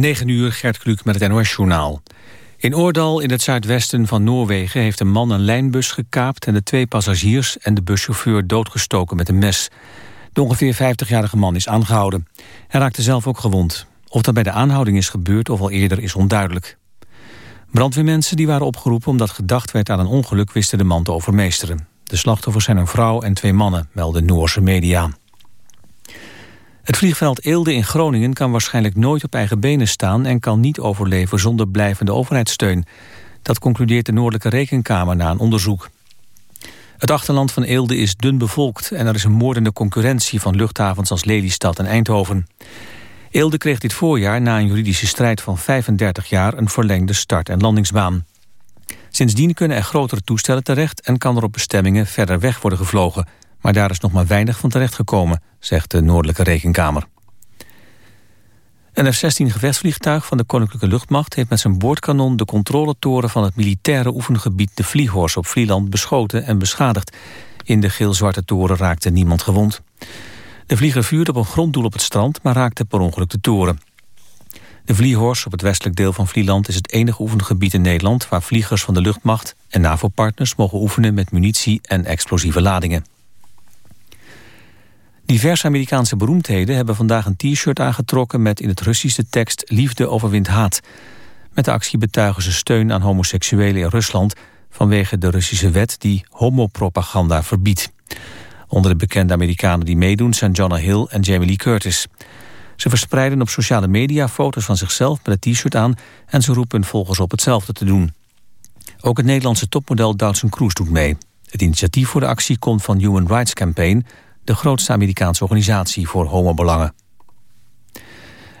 9 uur, Gert Kluk met het NOS-journaal. In Oordal in het zuidwesten van Noorwegen heeft een man een lijnbus gekaapt... en de twee passagiers en de buschauffeur doodgestoken met een mes. De ongeveer 50-jarige man is aangehouden. Hij raakte zelf ook gewond. Of dat bij de aanhouding is gebeurd of al eerder is onduidelijk. Brandweermensen die waren opgeroepen omdat gedacht werd aan een ongeluk... wisten de man te overmeesteren. De slachtoffers zijn een vrouw en twee mannen, melden Noorse media. Het vliegveld Eelde in Groningen kan waarschijnlijk nooit op eigen benen staan... en kan niet overleven zonder blijvende overheidssteun. Dat concludeert de Noordelijke Rekenkamer na een onderzoek. Het achterland van Eelde is dun bevolkt... en er is een moordende concurrentie van luchthavens als Lelystad en Eindhoven. Eelde kreeg dit voorjaar na een juridische strijd van 35 jaar... een verlengde start- en landingsbaan. Sindsdien kunnen er grotere toestellen terecht... en kan er op bestemmingen verder weg worden gevlogen... maar daar is nog maar weinig van terechtgekomen, zegt de Noordelijke Rekenkamer. Een F-16 gevechtsvliegtuig van de Koninklijke Luchtmacht... heeft met zijn boordkanon de controletoren van het militaire oefengebied... de Vliehorst op Vlieland beschoten en beschadigd. In de geel-zwarte toren raakte niemand gewond. De vlieger vuurde op een gronddoel op het strand... maar raakte per ongeluk de toren. De Vliehorst op het westelijk deel van Vlieland is het enige oefengebied in Nederland... waar vliegers van de luchtmacht en NAVO-partners mogen oefenen met munitie en explosieve ladingen. Diverse Amerikaanse beroemdheden hebben vandaag een t-shirt aangetrokken... met in het Russisch de tekst Liefde overwint haat. Met de actie betuigen ze steun aan homoseksuelen in Rusland... vanwege de Russische wet die homopropaganda verbiedt. Onder de bekende Amerikanen die meedoen zijn Jonah Hill en Jamie Lee Curtis. Ze verspreiden op sociale media foto's van zichzelf met het t-shirt aan... en ze roepen volgers op hetzelfde te doen. Ook het Nederlandse topmodel Doutzen Kroes doet mee. Het initiatief voor de actie komt van Human Rights Campaign... de grootste Amerikaanse organisatie voor homobelangen.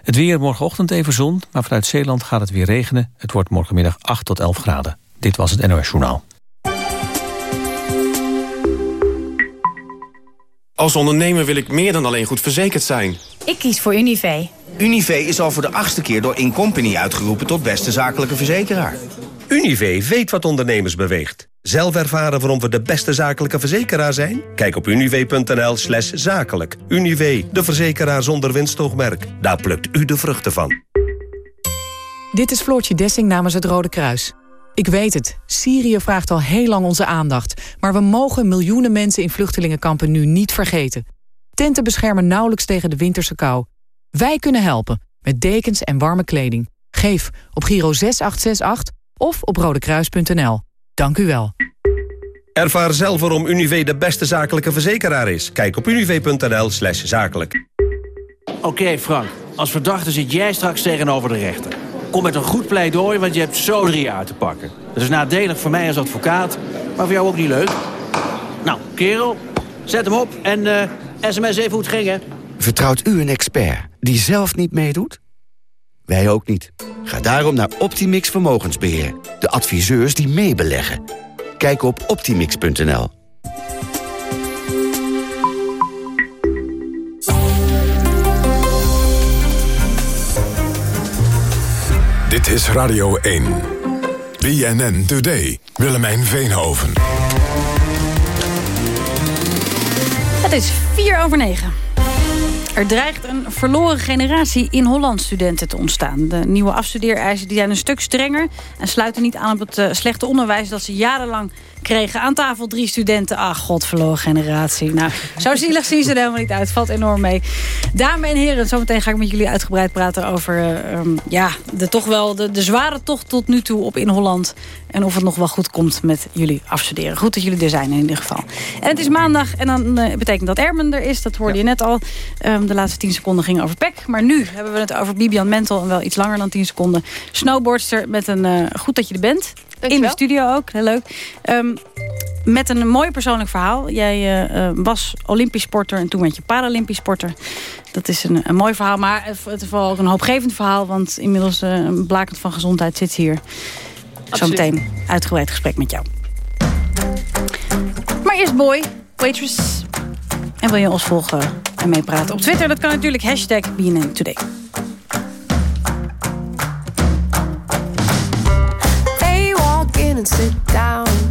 Het weer morgenochtend even zon, maar vanuit Zeeland gaat het weer regenen. Het wordt morgenmiddag 8 tot 11 graden. Dit was het NOS Journaal. Als ondernemer wil ik meer dan alleen goed verzekerd zijn. Ik kies voor Univé. Univé is al voor de achtste keer door Incompany uitgeroepen tot beste zakelijke verzekeraar. Univé weet wat ondernemers beweegt. Zelf ervaren waarom we de beste zakelijke verzekeraar zijn? Kijk op univé.nl slash zakelijk. Univé, de verzekeraar zonder winstoogmerk. Daar plukt u de vruchten van. Dit is Floortje Dessing namens het Rode Kruis. Ik weet het, Syrië vraagt al heel lang onze aandacht. Maar we mogen miljoenen mensen in vluchtelingenkampen nu niet vergeten. Tenten beschermen nauwelijks tegen de winterse kou. Wij kunnen helpen, met dekens en warme kleding. Geef op Giro 6868 of op rodekruis.nl. Dank u wel. Ervaar zelf waarom Univé de beste zakelijke verzekeraar is. Kijk op univé.nl slash zakelijk. Oké Frank, als verdachte zit jij straks tegenover de rechter. Kom met een goed pleidooi, want je hebt zo drie jaar te pakken. Dat is nadelig voor mij als advocaat, maar voor jou ook niet leuk. Nou, kerel, zet hem op en uh, sms even hoe het ging, hè. Vertrouwt u een expert die zelf niet meedoet? Wij ook niet. Ga daarom naar Optimix Vermogensbeheer. De adviseurs die meebeleggen. Kijk op optimix.nl. Dit is Radio 1. BNN Today. Willemijn Veenhoven. Het is 4 over 9. Er dreigt een verloren generatie in Holland studenten te ontstaan. De nieuwe afstudeereisen zijn een stuk strenger... en sluiten niet aan op het uh, slechte onderwijs dat ze jarenlang kregen. Aan tafel drie studenten. Ach, god, verloren generatie. Nou, zo zielig zien ze er helemaal niet uit. Valt enorm mee. Dames en heren, zometeen ga ik met jullie uitgebreid praten over... Uh, ja, de, toch wel de, de zware tocht tot nu toe op in Holland. En of het nog wel goed komt met jullie afstuderen. Goed dat jullie er zijn in ieder geval. En het is maandag en dan uh, betekent dat Ermen er is. Dat hoorde je net al. Um, de laatste 10 seconden ging over PEC. Maar nu hebben we het over Bibian Mentel. En wel iets langer dan 10 seconden. Snowboardster met een... Uh, goed dat je er bent. In de studio ook, heel leuk. Um, met een mooi persoonlijk verhaal. Jij uh, was Olympisch sporter en toen werd je Paralympisch sporter. Dat is een, een mooi verhaal, maar het is vooral ook een hoopgevend verhaal. Want inmiddels uh, blakend van gezondheid zit hier. Zometeen uitgebreid gesprek met jou. Maar eerst boy, waitress. En wil je ons volgen en meepraten op Twitter? Dat kan natuurlijk hashtag BNN Today. And sit down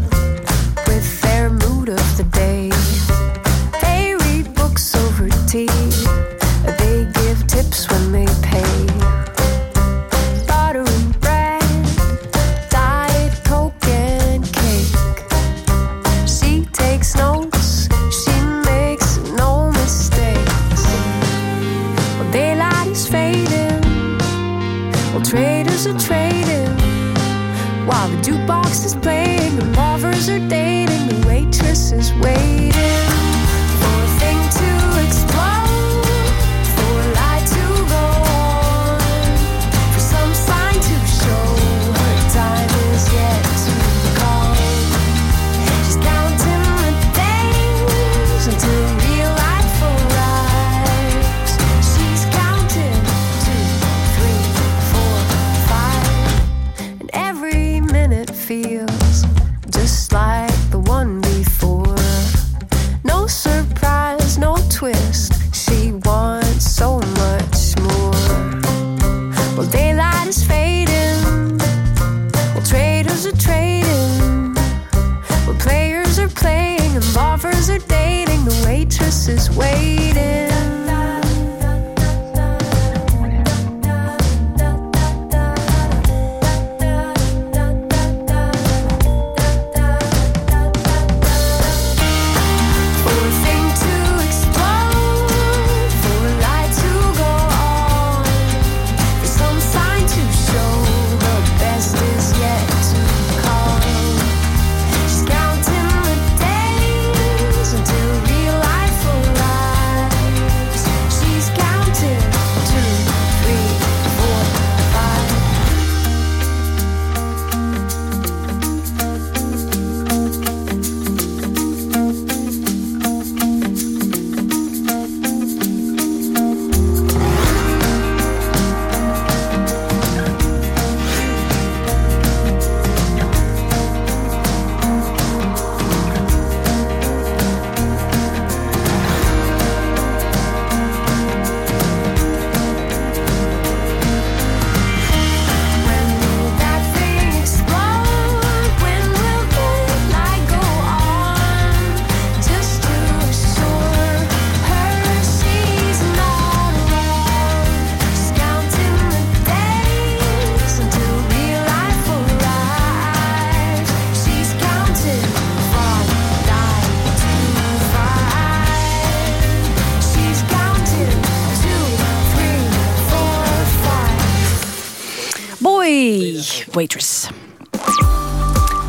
waitress.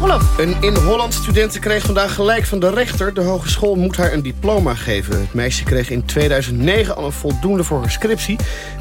Olaf. Een in Holland studenten kreeg vandaag gelijk van de rechter. De hogeschool moet haar een diploma geven. Het meisje kreeg in 2009 al een voldoende voor haar scriptie.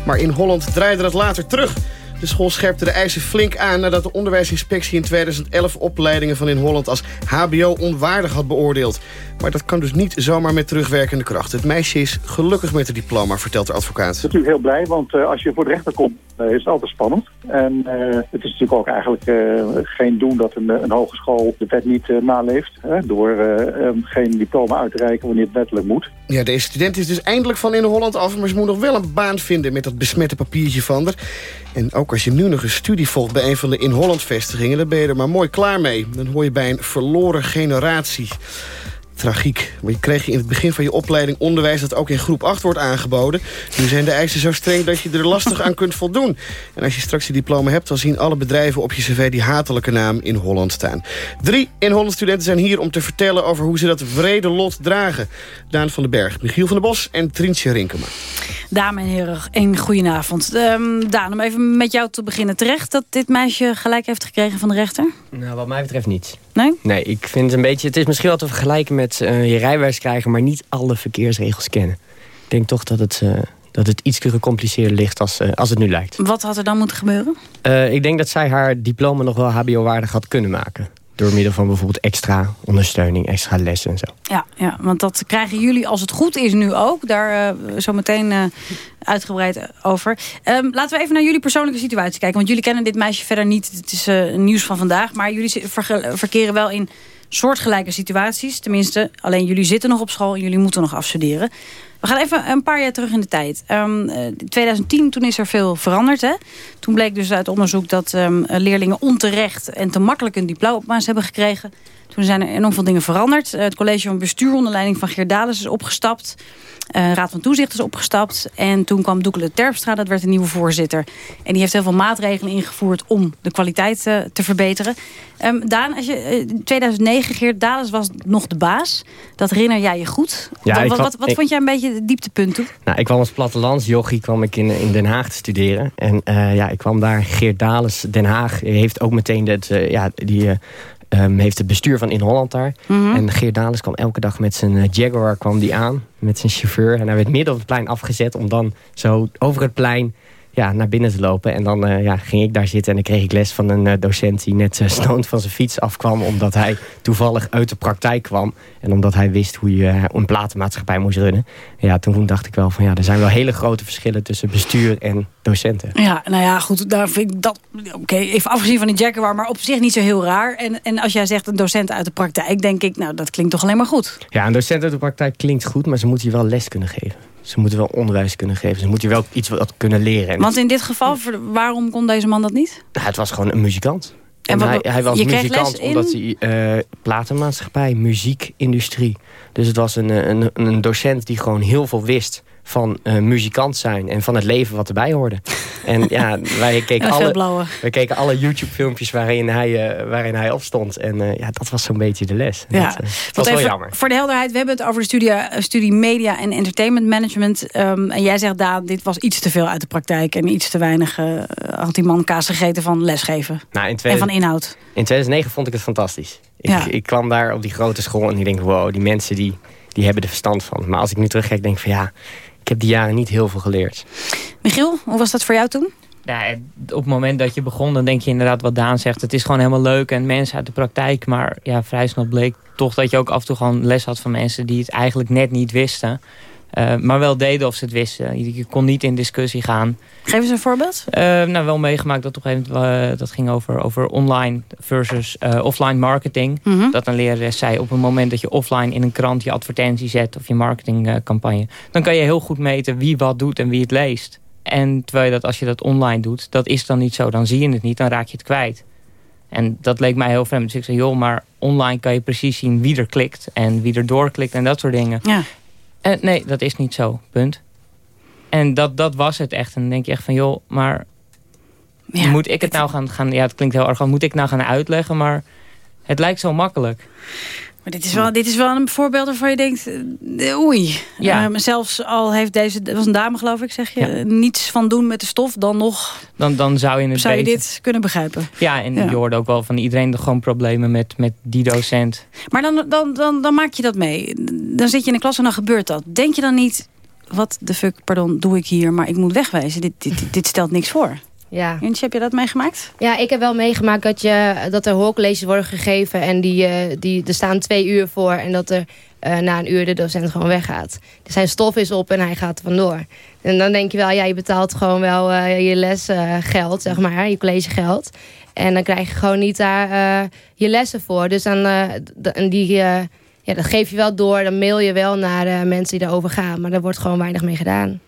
Maar in Holland draaide dat later terug. De school scherpte de eisen flink aan nadat de onderwijsinspectie in 2011 opleidingen van in Holland als hbo onwaardig had beoordeeld. Maar dat kan dus niet zomaar met terugwerkende kracht. Het meisje is gelukkig met het diploma, vertelt de advocaat. natuurlijk heel blij, want eh, als je voor de rechter komt, is het altijd spannend. En eh, het is natuurlijk ook eigenlijk eh, geen doen dat een, een hogeschool de wet niet eh, naleeft. Hè, door eh, eh, geen diploma uit te reiken wanneer het wettelijk moet. Ja, deze student is dus eindelijk van in Holland af... maar ze moet nog wel een baan vinden met dat besmette papiertje van haar. En ook als je nu nog een studie volgt bij een van de in Holland vestigingen... dan ben je er maar mooi klaar mee. Dan hoor je bij een verloren generatie. Tragiek. Want je kreeg je in het begin van je opleiding onderwijs... dat ook in groep 8 wordt aangeboden. Nu zijn de eisen zo streng dat je er lastig aan kunt voldoen. En als je straks je diploma hebt... dan zien alle bedrijven op je cv die hatelijke naam in Holland staan. Drie in Holland studenten zijn hier om te vertellen... over hoe ze dat wrede lot dragen. Daan van den Berg, Michiel van der Bos en Trientje Rinkema. Dames en heren, een goedenavond. Um, Daan, om even met jou te beginnen. Terecht dat dit meisje gelijk heeft gekregen van de rechter? Nou, wat mij betreft niet. Nee? Nee, ik vind het een beetje... Het is misschien wel te vergelijken met uh, je rijbewijs krijgen... maar niet alle verkeersregels kennen. Ik denk toch dat het, uh, dat het iets gecompliceerder ligt als, uh, als het nu lijkt. Wat had er dan moeten gebeuren? ik denk dat zij haar diploma nog wel hbo-waardig had kunnen maken. Door middel van bijvoorbeeld extra ondersteuning, extra lessen en zo. Ja, ja want dat krijgen jullie als het goed is nu ook. Daar uh, zo meteen uh, uitgebreid over. Um, laten we even naar jullie persoonlijke situatie kijken. Want jullie kennen dit meisje verder niet. Het is uh, nieuws van vandaag. Maar jullie ver verkeren wel in soortgelijke situaties. Tenminste, alleen jullie zitten nog op school en jullie moeten nog afstuderen. We gaan even een paar jaar terug in de tijd. Um, in 2010, toen is er veel veranderd. Hè? Toen bleek dus uit onderzoek dat um, leerlingen onterecht en te makkelijk een diploma's hebben gekregen. Toen zijn er enorm veel dingen veranderd. Het college van bestuur onder leiding van Geert Dales is opgestapt. Uh, Raad van Toezicht is opgestapt. En toen kwam Doekele Terpstra, dat werd de nieuwe voorzitter. En die heeft heel veel maatregelen ingevoerd om de kwaliteit uh, te verbeteren. Um, Daan, als je, uh, 2009, Geert Dales was nog de baas. Dat herinner jij je goed. Ja, wat, wat, wat, wat ik, vond jij een beetje het dieptepunt toe? Nou, ik kwam als plattelandsjochie kwam ik in, in Den Haag te studeren. En ja, ik kwam daar. Geert Dales, Den Haag, heeft ook meteen uh, ja, die, um, heeft het bestuur van In Holland daar. Mm -hmm. En Geert Dales kwam elke dag met zijn Jaguar kwam die aan. Met zijn chauffeur. En hij werd midden op het plein afgezet om dan zo over het plein ja, naar binnen te lopen. En dan uh, ja, ging ik daar zitten en dan kreeg ik les van een uh, docent... die net uh, stoned van zijn fiets afkwam... omdat hij toevallig uit de praktijk kwam. En omdat hij wist hoe je een platenmaatschappij moest runnen. Ja, toen dacht ik wel van ja, er zijn wel hele grote verschillen... tussen bestuur en docenten. Ja, nou ja, goed, daar vind ik dat... Oké, okay, even afgezien van die Jaguar, maar op zich niet zo heel raar. En, en als jij zegt een docent uit de praktijk... denk ik, nou, dat klinkt toch alleen maar goed. Ja, een docent uit de praktijk klinkt goed... maar ze moet je wel les kunnen geven. Ze moeten wel onderwijs kunnen geven. Ze moeten wel iets wat kunnen leren. Want in dit geval, waarom kon deze man dat niet? Nou, het was gewoon een muzikant. En, hij, hij, was muzikant omdat hij uh, platenmaatschappij, muziekindustrie. Dus het was een, een, een docent die gewoon heel veel wist van uh, muzikant zijn en van het leven wat erbij hoorde. En ja, wij keken, alle, wij keken alle YouTube-filmpjes waarin hij, uh, waarin hij opstond. En uh, ja, dat was zo'n beetje de les. Ja. Dat, dat was wel jammer. Voor de helderheid, we hebben het over de studie, studie Media en Entertainment Management. Um, en jij zegt, Daan, dit was iets te veel uit de praktijk... en iets te weinig had die man kaas gegeten van lesgeven. Nou, in 2000, en van inhoud. In 2009 vond ik het fantastisch. Ik, ja. ik kwam daar op die grote school en ik denk, wow, die mensen die, die hebben er verstand van. Maar als ik nu terugkijk, denk ik van ja ik heb die jaren niet heel veel geleerd. Michiel, hoe was dat voor jou toen? Ja, op het moment dat je begon, dan denk je inderdaad wat Daan zegt. Het is gewoon helemaal leuk en mensen uit de praktijk. Maar ja, vrij snel bleek toch dat je ook af en toe gewoon les had van mensen... die het eigenlijk net niet wisten. Uh, maar wel deden of ze het wisten. Je kon niet in discussie gaan. Geef eens een voorbeeld. Uh, nou, wel meegemaakt dat op een gegeven moment... Uh, dat ging over, over online versus offline marketing. Mm -hmm. Dat een lerares zei... op het moment dat je offline in een krant je advertentie zet... of je marketingcampagne... dan kan je heel goed meten wie wat doet en wie het leest. En terwijl je dat als je dat online doet... dat is dan niet zo. Dan zie je het niet, dan raak je het kwijt. En dat leek mij heel vreemd. Dus ik zei, joh, maar online kan je precies zien wie er klikt... en wie er doorklikt en dat soort dingen. Ja. En nee, dat is niet zo. Punt. En dat, dat was het echt. En dan denk je echt van, joh, maar... Ja, moet ik het nou gaan, gaan... Ja, het klinkt heel erg... Moet ik nou gaan uitleggen? Maar het lijkt zo makkelijk. Maar dit is wel, dit is wel een voorbeeld waarvan je denkt... Oei. Ja. Uh, zelfs al heeft deze... Dat was een dame, geloof ik, zeg je. Ja. Niets van doen met de stof, dan nog... Dan, dan zou je het Zou je beter... dit kunnen begrijpen. Ja, en ja. je hoorde ook wel van iedereen gewoon problemen met, met die docent. Maar dan, dan, dan, dan maak je dat mee. Dan zit je in de klas en dan gebeurt dat. Denk je dan niet... Wat de fuck, pardon, doe ik hier? Maar ik moet wegwijzen. Dit, dit, dit stelt niks voor. Ja. Jantje, heb je dat meegemaakt? Ja, ik heb wel meegemaakt dat, je, dat er hoorcolleges worden gegeven... en die, uh, die, er staan twee uur voor en dat er uh, na een uur de docent gewoon weggaat. Dus zijn stof is op en hij gaat er vandoor. En dan denk je wel, ja, je betaalt gewoon wel uh, je lesgeld, zeg maar, je collegegeld. En dan krijg je gewoon niet daar je lessen voor. Dus dan, die, ja, dat geef je wel door, dan mail je wel naar mensen die daarover gaan. Maar daar wordt gewoon weinig mee gedaan.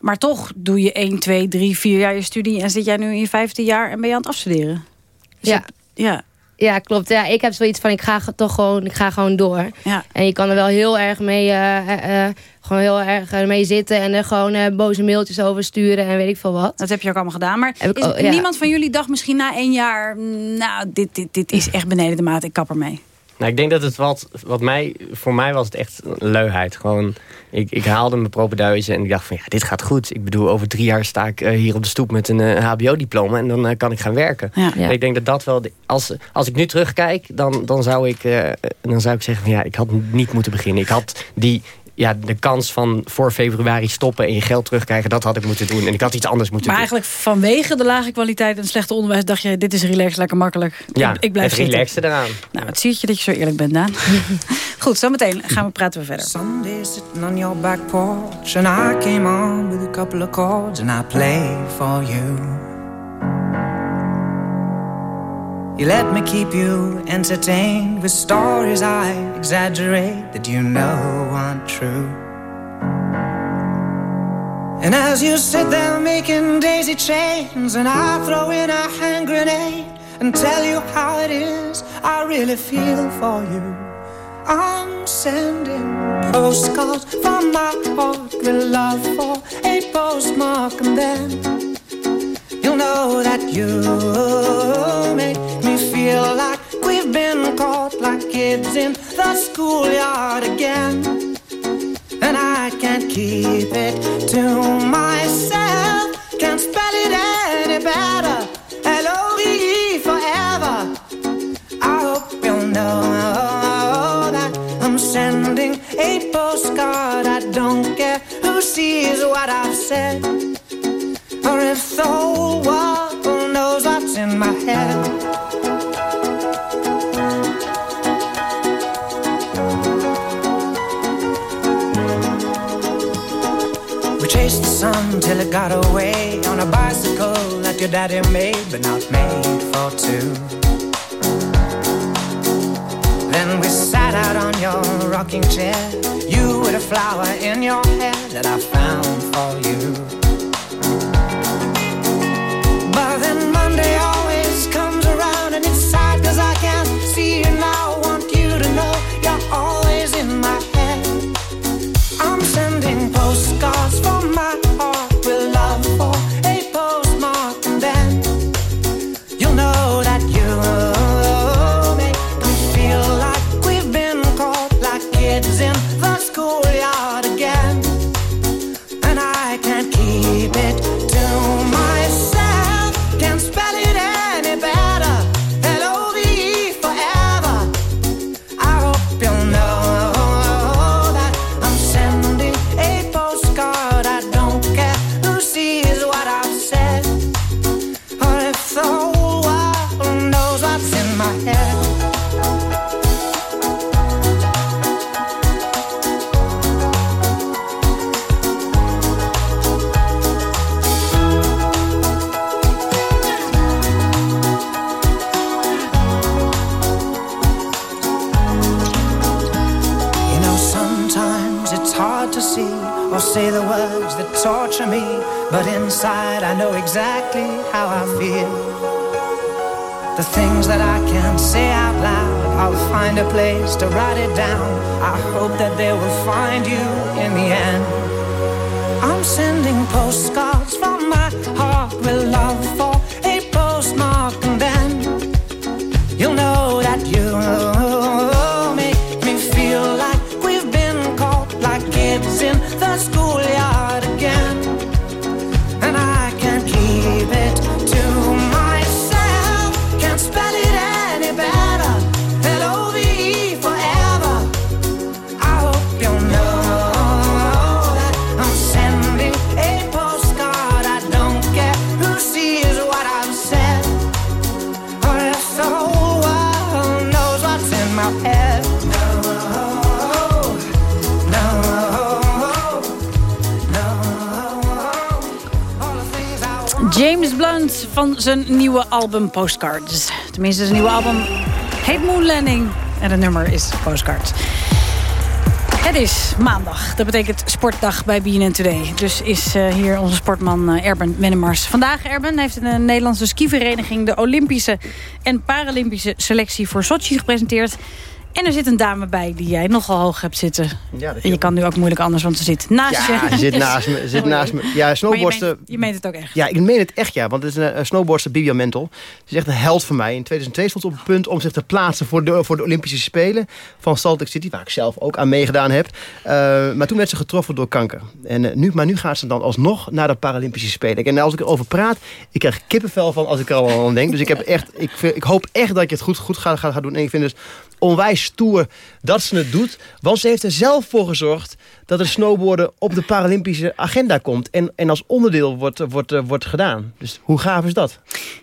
Maar toch doe je 1, 2, 3, 4 jaar je studie... en zit jij nu in je vijfde jaar en ben je aan het afstuderen. Dus ja. Het, ja. Ja, klopt. Ja, ik heb zoiets van, ik ga toch gewoon, ik ga gewoon door. Ja. En je kan er wel heel erg mee, uh, uh, gewoon heel erg mee zitten... en er gewoon uh, boze mailtjes over sturen en weet ik veel wat. Dat heb je ook allemaal gedaan. Maar is, ja. niemand van jullie dacht misschien na één jaar... nou, dit, dit, dit is echt beneden de maat, ik kap ermee. Nou, ik denk dat het wat, wat mij, voor mij was het echt luiheid. Gewoon, ik, ik haalde mijn propenduizen en ik dacht van ja, dit gaat goed. Ik bedoel, over drie jaar sta ik uh, hier op de stoep met een uh, hbo-diploma en dan uh, kan ik gaan werken. Ja. Ja. Ik denk dat dat wel, de, als, als ik nu terugkijk, dan, dan, zou ik, dan zou ik zeggen van ja, ik had niet moeten beginnen. Ik had die, ja, de kans van voor februari stoppen en je geld terugkrijgen, dat had ik moeten doen. En ik had iets anders moeten maar doen. Maar eigenlijk vanwege de lage kwaliteit en slechte onderwijs dacht je, dit is relaxed, lekker makkelijk. Ja, ik, ik blijf het relaxte eraan. Nou, het zie je dat je zo eerlijk bent, Daan. Goed, zometeen gaan we praten we verder. Someday sitting on your back porch and I came on with a couple of chords and I play for you. You let me keep you entertained with stories I exaggerate that you know aren't true. And as you sit there making daisy chains, and I throw in a hand grenade and tell you how it is, I really feel for you. I'm sending postcards from my heart with love for a postmark, and then you'll know that you kids in the schoolyard again. Got away on a bicycle that your daddy made, but not made for two. Then we sat out on your rocking chair, you with a flower in your hair that I found for you. I know exactly how I feel. The things that I can't say out loud, I'll find a place to write it down. I hope that they will find you in the end. I'm sending postcards from my heart van zijn nieuwe album Postcards. Tenminste, zijn nieuwe album heet Moon Landing. En het nummer is Postcards. Het is maandag. Dat betekent sportdag bij BNN Today. Dus is eh, hier onze sportman eh, Erben Wennemars. Vandaag, Erben, heeft een Nederlandse skivereniging... de Olympische en Paralympische selectie voor Sochi gepresenteerd. En er zit een dame bij die jij nogal hoog hebt zitten. Ja, en je kan nu ook moeilijk anders, want ze zit naast je. Ja, ze zit naast me. Zit naast me. Ja, je snowboardster... meent, je meent het ook echt. Ja, ik meen het echt, ja. Want het is een, een snowboardster, Bibian Mentel. Ze is echt een held voor mij. In 2002 stond ze op het punt om zich te plaatsen voor de, voor de Olympische Spelen van Salt Lake City, waar ik zelf ook aan meegedaan heb. Eh, maar toen werd ze getroffen door kanker. En, eh, nu, maar nu gaat ze dan alsnog naar de Paralympische Spelen. En als ik erover praat, ik krijg kippenvel van als ik er al aan denk. Dus ik, heb echt, ik, vind- ik hoop echt dat je het goed, goed gaat, gaat, gaat doen. En ik vind dus onwijs stoer dat ze het doet. Want ze heeft er zelf voor gezorgd dat het snowboarden op de Paralympische agenda komt. En, en als onderdeel wordt, wordt, eh, wordt gedaan. Dus hoe gaaf is dat?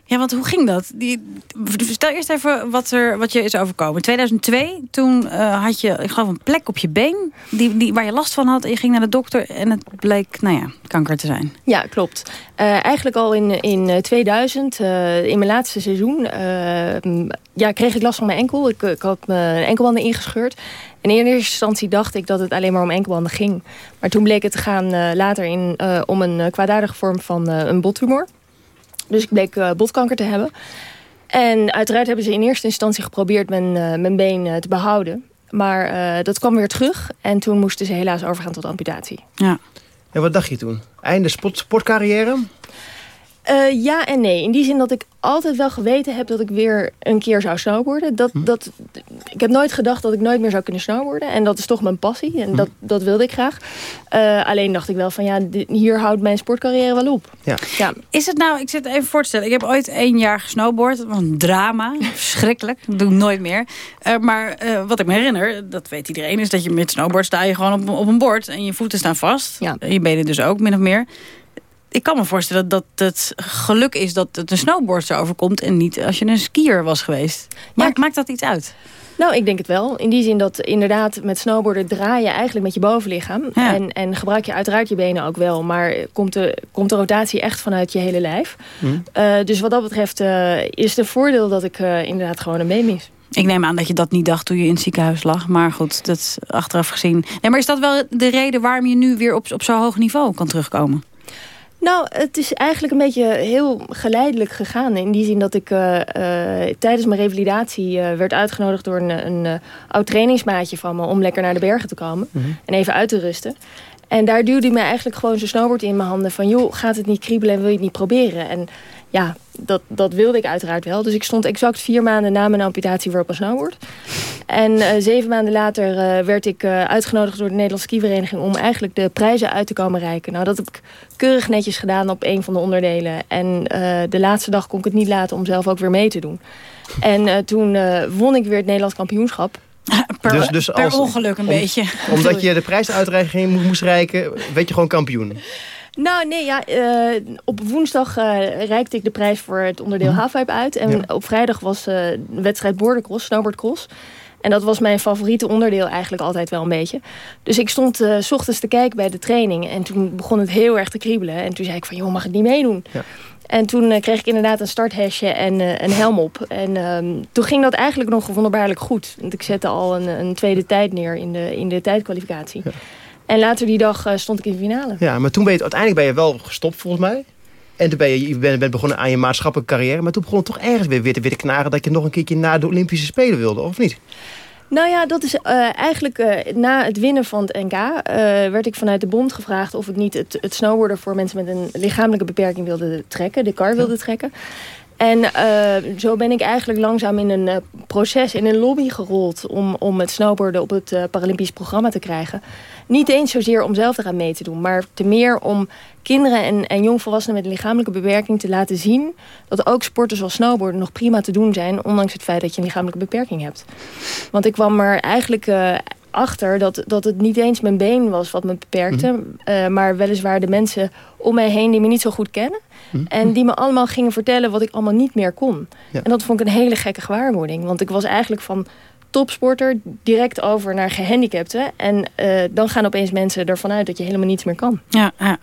Ja, want hoe ging dat? Die, vertel eerst even wat, er, wat je is overkomen. In 2002, toen eh, had je, ik geloof, een plek op je been... Die, die, waar je last van had en je ging naar de dokter... en het bleek, nou ja, kanker te zijn. Ja, klopt. Eh, eigenlijk al in, in eh, 2000, eh, in mijn laatste seizoen, eh, ja, kreeg ik last van mijn enkel. Ik, ik had mijn enkelbanden ingescheurd. En in eerste instantie dacht ik dat het alleen maar om enkelbanden ging. Maar toen bleek het te gaan eh, later in, eh, om een eh, kwaadaardige vorm van eh, een bottumor. Dus ik bleek eh, botkanker te hebben. En uiteraard hebben ze in eerste instantie geprobeerd mijn, eh, mijn been eh, te behouden. Maar eh, dat kwam weer terug. En toen moesten ze helaas overgaan tot amputatie. Ja. En wat dacht je toen? Einde sport, sportcarrière? Uh, ja en nee. In die zin dat ik altijd wel geweten heb dat ik weer een keer zou snowboarden. Dat, Hm. dat, ik heb nooit gedacht dat ik nooit meer zou kunnen snowboarden. En dat is toch mijn passie. En Hm. dat, dat wilde ik graag. Uh, alleen dacht ik wel van ja, dit, hier houdt mijn sportcarrière wel op. Ja. ja. Is het nou, ik zit even voor te stellen. Ik heb ooit één jaar gesnowboard. Dat was een drama. Verschrikkelijk. Dat doe ik nooit meer. Uh, maar uh, wat ik me herinner, dat weet iedereen... is dat je met snowboard sta je gewoon op, op een bord. En je voeten staan vast. Ja. Je benen dus ook, min of meer ik kan me voorstellen dat het geluk is dat het een snowboard zo overkomt... en niet als je een skier was geweest. Maakt, ja. maakt dat iets uit? Nou, ik denk het wel. In die zin dat inderdaad met snowboarden draai je eigenlijk met je bovenlichaam. Ja. En, en gebruik je uiteraard je benen ook wel. Maar komt de, komt de rotatie echt vanuit je hele lijf. Hm. Uh, dus wat dat betreft uh, is het voordeel dat ik uh, inderdaad gewoon een been mis. Ik neem aan dat je dat niet dacht toen je in het ziekenhuis lag. Maar goed, dat is achteraf gezien. Nee, maar is dat wel de reden waarom je nu weer op, op zo'n hoog niveau kan terugkomen? Nou, het is eigenlijk een beetje heel geleidelijk gegaan. In die zin dat ik uh, uh, tijdens mijn revalidatie uh, werd uitgenodigd door een, een oud trainingsmaatje van me... om lekker naar de bergen te komen Mhm. mm -hmm. en even uit te rusten. En daar duwde hij mij eigenlijk gewoon zijn snowboard in mijn handen. Van joh, gaat het niet kriebelen en wil je het niet proberen? En ja, dat, dat wilde ik uiteraard wel. Dus ik stond exact vier maanden na mijn amputatie weer op een snowboard. En uh, zeven maanden later uh, werd ik uh, uitgenodigd door de Nederlandse skivereniging... om eigenlijk de prijzen uit te komen reiken. Nou, dat heb ik keurig netjes gedaan op een van de onderdelen. En de laatste dag kon ik het niet laten om zelf ook weer mee te doen. En toen won ik weer het Nederlands kampioenschap. Per, dus, dus per als, ongeluk een om, beetje. Omdat je de prijsuitreiking moest, moest reiken, werd je gewoon kampioen. Nou, nee, ja. Uh, op woensdag uh, reikte ik de prijs voor het onderdeel Mhm. halfpipe uit. En Ja. op vrijdag was uh, de wedstrijd bordercross, snowboardcross. En dat was mijn favoriete onderdeel eigenlijk altijd wel een beetje. Dus ik stond uh, s ochtends te kijken bij de training. En toen begon het heel erg te kriebelen. En toen zei ik van, joh, mag ik niet meedoen? Ja. En toen uh, kreeg ik inderdaad een starthesje en uh, een helm op. En uh, toen ging dat eigenlijk nog wonderbaarlijk goed. Want ik zette al een, een tweede tijd neer in de, in de tijdkwalificatie. Ja. En later die dag uh, stond ik in de finale. Ja, maar toen ben je uiteindelijk ben je wel gestopt volgens mij. En toen ben je, je bent, bent begonnen aan je maatschappelijke carrière. Maar toen begon het toch ergens weer, weer, te, weer te knaren... dat je nog een keertje naar de Olympische Spelen wilde, of niet? Nou ja, dat is uh, eigenlijk uh, na het winnen van het NK... Uh, werd ik vanuit de bond gevraagd of ik niet het, het snowboarden... voor mensen met een lichamelijke beperking wilde trekken. De kar wilde trekken. En uh, zo ben ik eigenlijk langzaam in een uh, proces, in een lobby gerold... om, om het snowboarden op het uh, Paralympisch programma te krijgen. Niet eens zozeer om zelf eraan mee te doen... maar te meer om kinderen en, en jongvolwassenen met een lichamelijke beperking te laten zien... dat ook sporten zoals snowboarden nog prima te doen zijn... ondanks het feit dat je een lichamelijke beperking hebt. Want ik kwam er eigenlijk achter dat, dat het niet eens mijn been was wat me beperkte... Mm -hmm. maar weliswaar de mensen om mij heen die me niet zo goed kennen... Mm -hmm. en die me allemaal gingen vertellen wat ik allemaal niet meer kon. Ja. En dat vond ik een hele gekke gewaarwording. Want ik was eigenlijk van topsporter direct over naar gehandicapten. En uh, dan gaan opeens mensen ervan uit dat je helemaal niets meer kan. Ja, ja.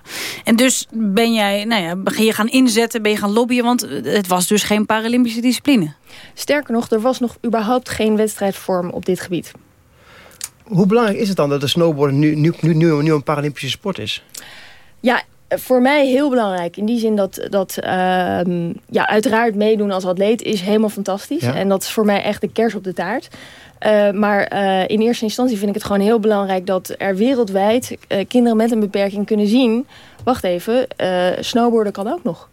en dus ben jij, nou ja, ben je gaan inzetten, ben je gaan lobbyen... want het was dus geen Paralympische discipline. Sterker nog, er was nog überhaupt geen wedstrijdvorm op dit gebied. Hoe belangrijk is het dan dat de snowboarden nu, nu, nu, nu, nu een Paralympische sport is? Ja, voor mij heel belangrijk. In die zin dat, dat uh, ja, uiteraard meedoen als atleet is helemaal fantastisch. Ja. En dat is voor mij echt de kers op de taart. Uh, maar uh, in eerste instantie vind ik het gewoon heel belangrijk... dat er wereldwijd kinderen met een beperking kunnen zien... wacht even, snowboarden kan ook nog.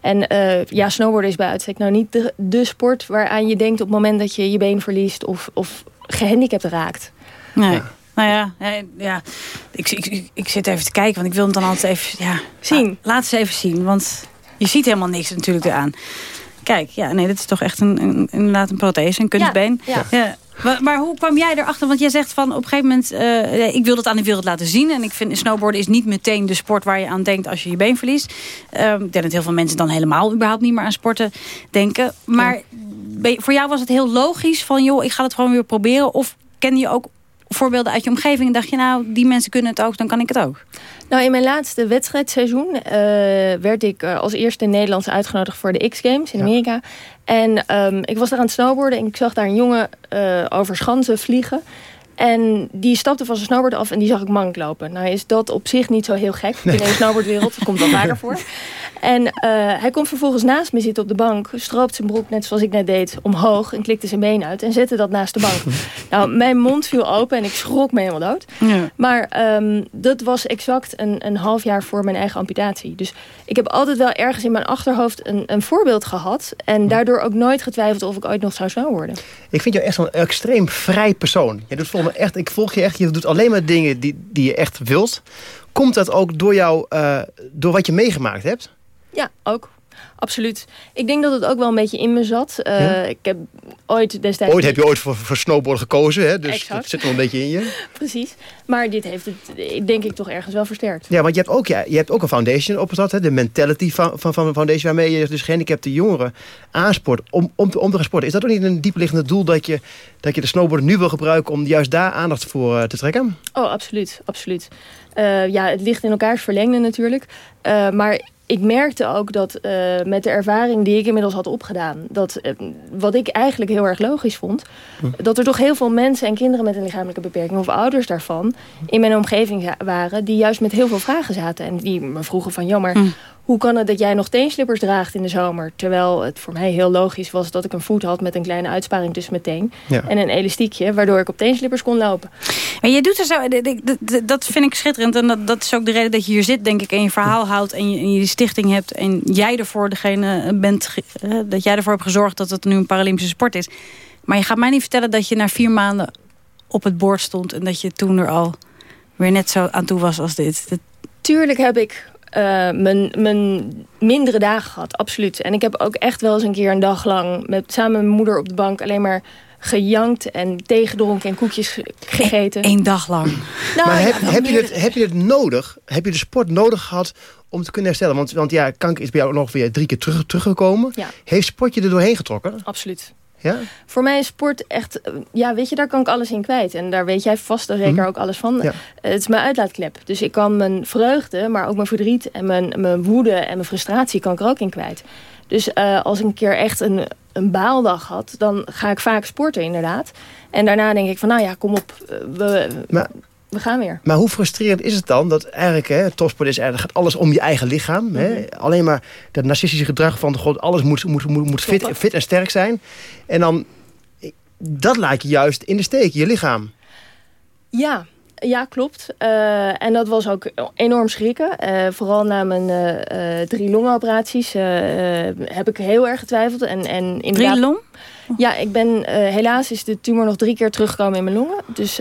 En ja, snowboarden is bij uitstek nou niet de, de sport... waaraan je denkt op het moment dat je je been verliest... of, of gehandicapt raakt. Nee. Ja. Nou ja, ja ik, ik, ik, zit even te kijken, want ik wil hem dan altijd even ja, zien. Laat ze even zien, want je ziet helemaal niks natuurlijk eraan. Kijk, ja, nee, dit is toch echt een, een inderdaad een prothese, een kunstbeen. Ja, ja. ja. Maar, maar, hoe kwam jij erachter? Want jij zegt van op een gegeven moment, uh, ik wil dat aan de wereld laten zien. En ik vind snowboarden is niet meteen de sport waar je aan denkt als je je been verliest. Uh, ik denk dat heel veel mensen dan helemaal überhaupt niet meer aan sporten denken. Maar ja. voor jou was het heel logisch van, joh, ik ga het gewoon weer proberen. Of ken je ook voorbeelden uit je omgeving en dacht je, nou, die mensen kunnen het ook, dan kan ik het ook? Nou, in mijn laatste wedstrijdseizoen uh, werd ik uh, als eerste in Nederlands uitgenodigd voor de X-Games in Amerika. En um, ik was daar aan het snowboarden en ik zag daar een jongen uh, over schansen vliegen. En die stapte van zijn snowboard af en die zag ik mank lopen. Nou is dat op zich niet zo heel gek in de snowboardwereld. Dat komt wel vaker voor. En eh, hij komt vervolgens naast me zitten op de bank. Stroopt zijn broek, net zoals ik net deed, omhoog. En klikte zijn been uit. En zette dat naast de bank. nou, mijn mond viel open en ik schrok me helemaal dood. Ja. Maar ehm, dat was exact een, een half jaar voor mijn eigen amputatie. Dus ik heb altijd wel ergens in mijn achterhoofd een, een voorbeeld gehad. En daardoor ook nooit getwijfeld of ik ooit nog zou snel worden. Ik vind jou echt een extreem vrij persoon. Je doet volgens mij echt, ik volg je echt, je doet alleen maar dingen die, die je echt wilt. Komt dat ook door jou, eh, door wat je meegemaakt hebt? Ja, ook. Absoluut. Ik denk dat het ook wel een beetje in me zat. Uh, Ja? Ik heb ooit destijds... Ooit heb je ooit voor, voor snowboard gekozen, hè? dus Exact. dat zit wel een beetje in je. Precies. Maar dit heeft het, eh, denk ik, toch ergens wel versterkt. Ja, want je hebt ook, ja, je hebt ook een foundation opgezet, hè? de mentality van, van, van foundation, waarmee je dus gehandicapte jongeren aanspoort om, om, te, om te gaan sporten. Is dat ook niet een diepliggende doel dat je, dat je de snowboard nu wil gebruiken om juist daar aandacht voor eh, te trekken? Oh, absoluut. absoluut. Eh, ja, het ligt in elkaars verlengde natuurlijk. Eh, maar ik merkte ook dat eh, met de ervaring die ik inmiddels had opgedaan... dat eh, wat ik eigenlijk heel erg logisch vond... dat er toch heel veel mensen en kinderen met een lichamelijke beperking... of ouders daarvan in mijn omgeving waren... die juist met heel veel vragen zaten. En die me vroegen van... joh, maar hoe kan het dat jij nog teenslippers draagt in de zomer? Terwijl het voor mij heel logisch was dat ik een voet had... met een kleine uitsparing tussen mijn teen. Ja. En een elastiekje, waardoor ik op teenslippers kon lopen. Maar je doet er zo, dat vind ik schitterend. En dat, dat is ook de reden dat je hier zit, denk ik. En je verhaal houdt en je, en je die stichting hebt. En jij ervoor degene bent, eh, dat jij ervoor hebt gezorgd dat het nu een Paralympische sport is. Maar je gaat mij niet vertellen dat je na vier maanden op het bord stond. En dat je toen er al weer net zo aan toe was als dit. Dat- Tuurlijk heb ik eh, mijn, mijn mindere dagen gehad, absoluut. En ik heb ook echt wel eens een keer een dag lang... Met, samen met mijn moeder op de bank alleen maar gejankt en tegendronken en koekjes ge- gegeten. Eén dag lang. Nou, maar heb, heb, je het, heb je het nodig? Heb je de sport nodig gehad om te kunnen herstellen? Want, want ja, kanker is bij jou nog weer drie keer terug, teruggekomen. Ja. Heeft sport je er doorheen getrokken? Absoluut. Ja? Voor mij is sport echt... eh, Ja, weet je, daar kan ik alles in kwijt. En daar weet jij vast en zeker Mhm. ook alles van. Ja. Eh, Het is mijn uitlaatklep. Dus ik kan mijn vreugde, maar ook mijn verdriet... en mijn, mijn woede en mijn frustratie kan ik er ook in kwijt. Dus eh, als ik een keer echt een, een baaldag had... dan ga ik vaak sporten, inderdaad. En daarna denk ik van, nou ja, kom op. We, Maar, we gaan weer. maar hoe frustrerend is het dan dat eigenlijk, hè, topsport is eigenlijk gaat alles om je eigen lichaam. Hè? Mhm. Alleen maar dat narcistische gedrag van god, alles moet, moet, moet, moet fit, fit en sterk zijn. En dan, dat laat je juist in de steek, je lichaam. Ja, ja klopt. Eh, en dat was ook enorm schrikken. Eh, vooral na mijn eh, drie longoperaties heb ik heel erg getwijfeld. En, en inderdaad, Drie long? Ja, ik ben, helaas is de tumor nog drie keer teruggekomen in mijn longen. Dus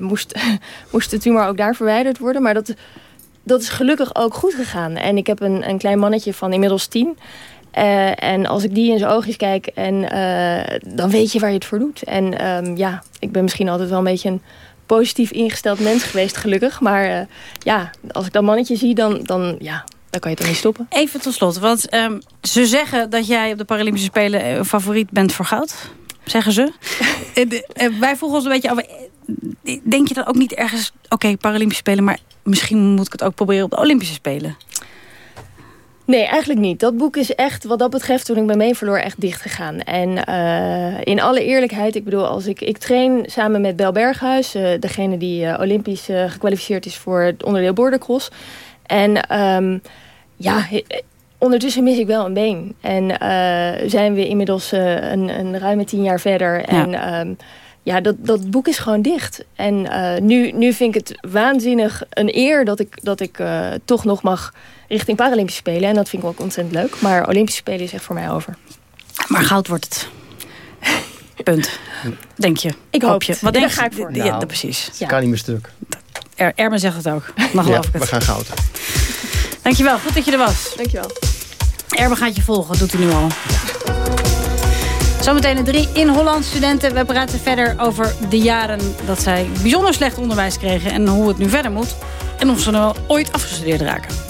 moest, moest de tumor ook daar verwijderd worden. Maar dat, dat is gelukkig ook goed gegaan. En ik heb een, een klein mannetje van inmiddels tien. En als ik die in zijn oogjes kijk, en, dan weet je waar je het voor doet. En ehm, ja, ik ben misschien altijd wel een beetje een positief ingesteld mens geweest, gelukkig. Maar eh, ja, als ik dat mannetje zie, dan, dan, ja, dan kan je toch niet stoppen. Even tot slot, want ehm, ze zeggen dat jij op de Paralympische Spelen eh, favoriet bent voor goud. Zeggen ze. Eh, wij vroegen ons een beetje af, denk je dan ook niet ergens... oké, Paralympische Spelen, maar misschien moet ik het ook proberen op de Olympische Spelen? Nee, eigenlijk niet. Dat boek is echt, wat dat betreft, toen ik bij mee verloor, echt dicht gegaan. En eh, in alle eerlijkheid, ik bedoel, als ik, ik train samen met Bel Berghuis, eh, degene die eh, olympisch gekwalificeerd is voor het onderdeel bordercross. En ehm, ja, ondertussen mis ik wel een been. En zijn we inmiddels een, een ruime tien jaar verder. En ehm, ja, dat, dat boek is gewoon dicht. En eh, nu, nu vind ik het waanzinnig een eer dat ik, dat ik eh, toch nog mag richting Paralympische Spelen. En dat vind ik ook ontzettend leuk. Maar Olympische Spelen is echt voor mij over. Maar goud wordt het. Punt. Denk je. Ik hoop je. Wat Daar denk ga je? ik voor. Ja, Nou, dat precies. Dat kan niet meer stuk. Er, Ermen zegt het ook. Dan geloof Ja, ik het. we gaan goud. Dankjewel, goed dat je er was. Dankjewel. Erben gaat je volgen, doet hij nu al. Zometeen de drie in Holland studenten. We praten verder over de jaren dat zij bijzonder slecht onderwijs kregen... en hoe het nu verder moet. En of ze nou ooit afgestudeerd raken.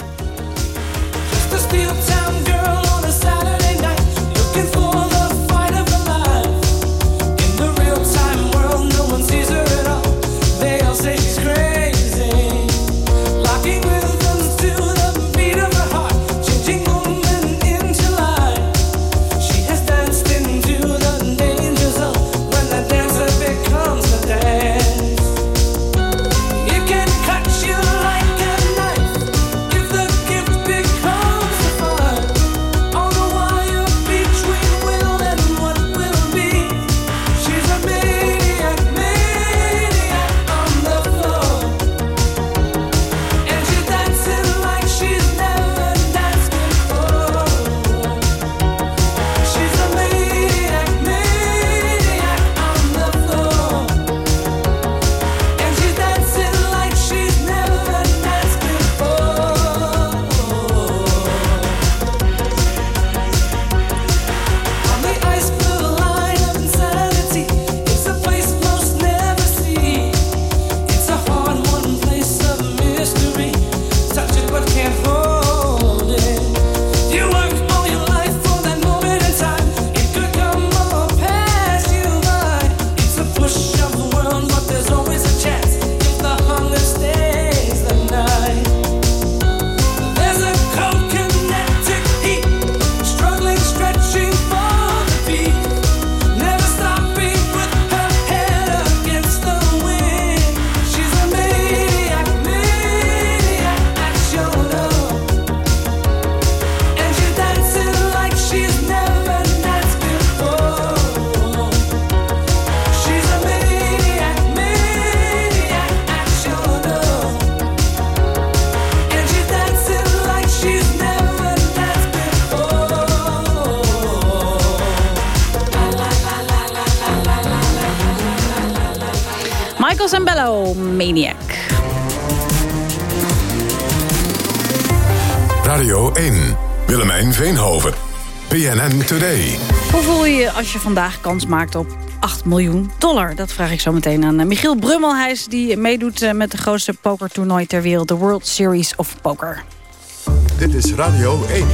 Vandaag kans maakt op 8 miljoen dollar? Dat vraag ik zo meteen aan eh, Michiel Brummelhuis... die meedoet eh, met de grootste pokertoernooi ter wereld... de World Series of Poker. Dit is Radio 1.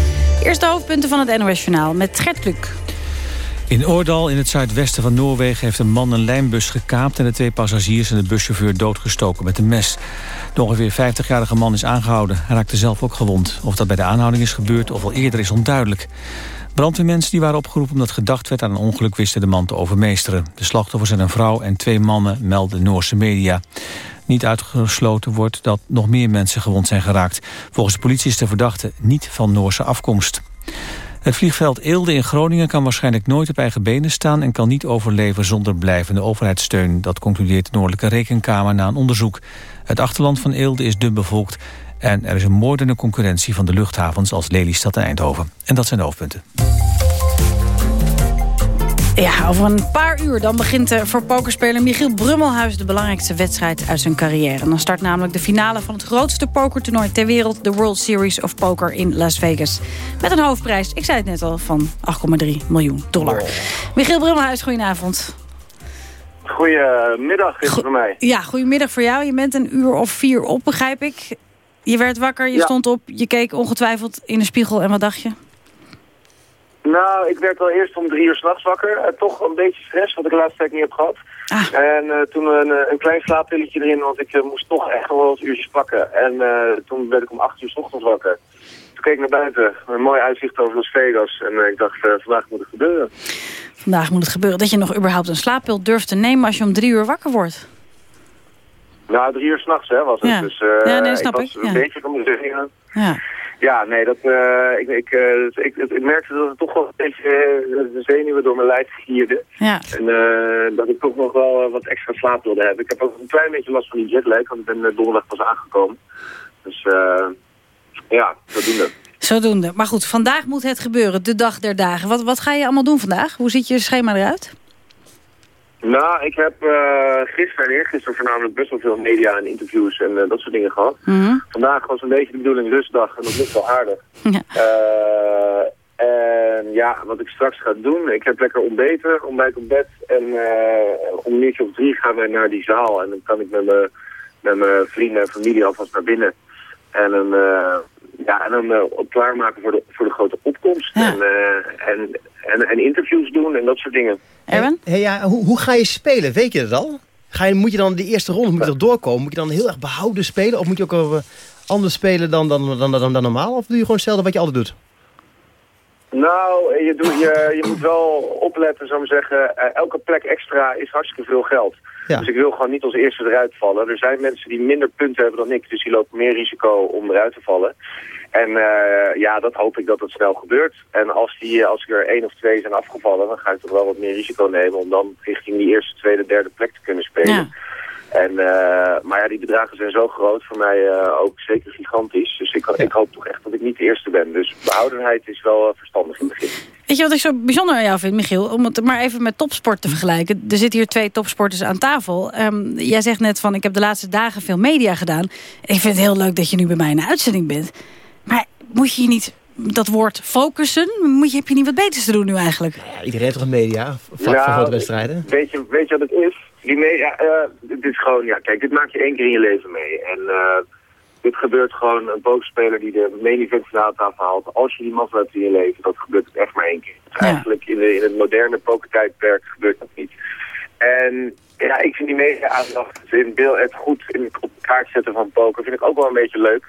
Eerste hoofdpunten van het NOS Journaal met Gert Kluk. In Oordal in het zuidwesten van Noorwegen heeft een man een lijnbus gekaapt... en de twee passagiers en de buschauffeur doodgestoken met een mes. De ongeveer 50-jarige man is aangehouden. Hij raakte zelf ook gewond. Of dat bij de aanhouding is gebeurd of al eerder is onduidelijk. Brandweermensen die waren opgeroepen omdat gedacht werd aan een ongeluk... wisten de man te overmeesteren. De slachtoffers zijn een vrouw en twee mannen, melden Noorse media. Niet uitgesloten wordt dat nog meer mensen gewond zijn geraakt. Volgens de politie is de verdachte niet van Noorse afkomst. Het vliegveld Eelde in Groningen kan waarschijnlijk nooit op eigen benen staan... en kan niet overleven zonder blijvende overheidssteun. Dat concludeert de Noordelijke Rekenkamer na een onderzoek. Het achterland van Eelde is dun bevolkt... en er is een moordende concurrentie van de luchthavens als Lelystad en Eindhoven. En dat zijn de hoofdpunten. Ja, over een paar uur dan begint uh, voor pokerspeler Michiel Brummelhuis... de belangrijkste wedstrijd uit zijn carrière. dan start namelijk de finale van het grootste pokertoernooi ter wereld... de World Series of Poker in Las Vegas. Met een hoofdprijs, ik zei het net al, van 8,3 miljoen dollar. Michiel Brummelhuis, goedenavond. Goedemiddag is het voor mij. Ja, goedemiddag voor jou. Je bent een uur of vier op, begrijp ik. Je werd wakker, je Ja. stond op, je keek ongetwijfeld in de spiegel. En wat dacht je? Nou, ik werd wel eerst om drie uur s'nachts wakker. Eh, toch een beetje stress, wat ik de laatste tijd niet heb gehad. En eh, toen een, eh, een klein slaappilletje erin, want ik moest toch echt wel wat uurtjes pakken. En toen werd ik om acht uur 's ochtends wakker. Toen keek ik naar buiten, een mooi uitzicht over Las Vegas. En ik dacht, vandaag moet het gebeuren. Vandaag moet het gebeuren dat je nog überhaupt een slaappil durft te nemen... als je om drie uur wakker wordt. Nou, drie uhr s'nachts was het. Ja. Dus eh, Ja, nee, snap was ik, een ja. beetje van mijn zin. Ja. Ja, nee, dat, eh, ik, ik, eh, ik, ik, merkte dat het toch wel een beetje eh, de zenuwen door mijn lijf gierden. Ja. En eh, dat ik toch nog wel eh, wat extra slaap wilde hebben. Ik heb ook een klein beetje last van die jetlag, want ik ben eh, donderdag pas aangekomen. Dus eh ja, zodoende. Zodoende. Maar goed, vandaag moet het gebeuren, de dag der dagen. Wat, wat ga je allemaal doen vandaag? Hoe ziet je schema eruit? Nou, ik heb eh gisteren en eergisteren voornamelijk best wel veel media en interviews en eh, dat soort dingen gehad. Vandaag was een beetje de bedoeling rustdag en dat lukt wel aardig. Eh, en ja, wat ik straks ga doen, ik heb lekker ontbeten, ontbijt op bed. En om een uurtje of drie gaan wij naar die zaal. En dan kan ik met mijn vrienden en familie alvast naar binnen. En dan, eh, ja, en dan eh, klaarmaken voor de, voor de grote opkomst. En, eh, en, en, en interviews doen en dat soort dingen. Erwin? Hey, ja, hoe, hoe ga je spelen? Weet je dat al? Ga je, moet je dan de eerste ronde moet je er doorkomen? Moet je dan heel erg behouden spelen? Of moet je ook anders spelen dan, dan, dan, dan, dan normaal? Of doe je gewoon hetzelfde wat je altijd doet? Nou, je, doet, je, je moet wel opletten, zou ik zeggen. Elke plek extra is hartstikke veel geld. Ja. Dus ik wil gewoon niet als eerste eruit vallen. Er zijn mensen die minder punten hebben dan ik, dus die lopen meer risico om eruit te vallen. En eh, ja, dat hoop ik dat het snel gebeurt. En als, die, als er één of twee zijn afgevallen, dan ga ik toch wel wat meer risico nemen om dan richting die eerste, tweede, derde plek te kunnen spelen. En, eh, maar ja, die bedragen zijn zo groot, voor mij eh, ook zeker gigantisch. Dus ik, ik hoop toch echt dat ik niet de eerste ben. Dus behoudenheid is wel eh, verstandig in het begin. Weet je wat ik zo bijzonder aan jou vind, Michiel? Om het maar even met topsport te vergelijken. Er zitten hier twee topsporters aan tafel. Ehm, jij zegt net van, ik heb de laatste dagen veel media gedaan. Ik vind het heel leuk dat je nu bij mij in de uitzending bent. Maar moet je je niet dat woord focussen? Moet je, heb je niet wat beters te doen nu eigenlijk? Ja, iedereen heeft toch een media? Vlak voor grote wedstrijden? Weet je, weet je wat het is? Die media, eh, dit is gewoon, ja, kijk, dit maak je één keer in je leven mee. En eh, dit gebeurt gewoon een pokerspeler die de main event finale tafel haalt. Als je die mazzel hebt in je leven, dat gebeurt het echt maar één keer. Dus Eigenlijk in, de, in het moderne pokertijdperk gebeurt dat niet. En ja, ik vind die media-aandacht in beeld, het goed in, op de kaart zetten van poker, vind ik ook wel een beetje leuk.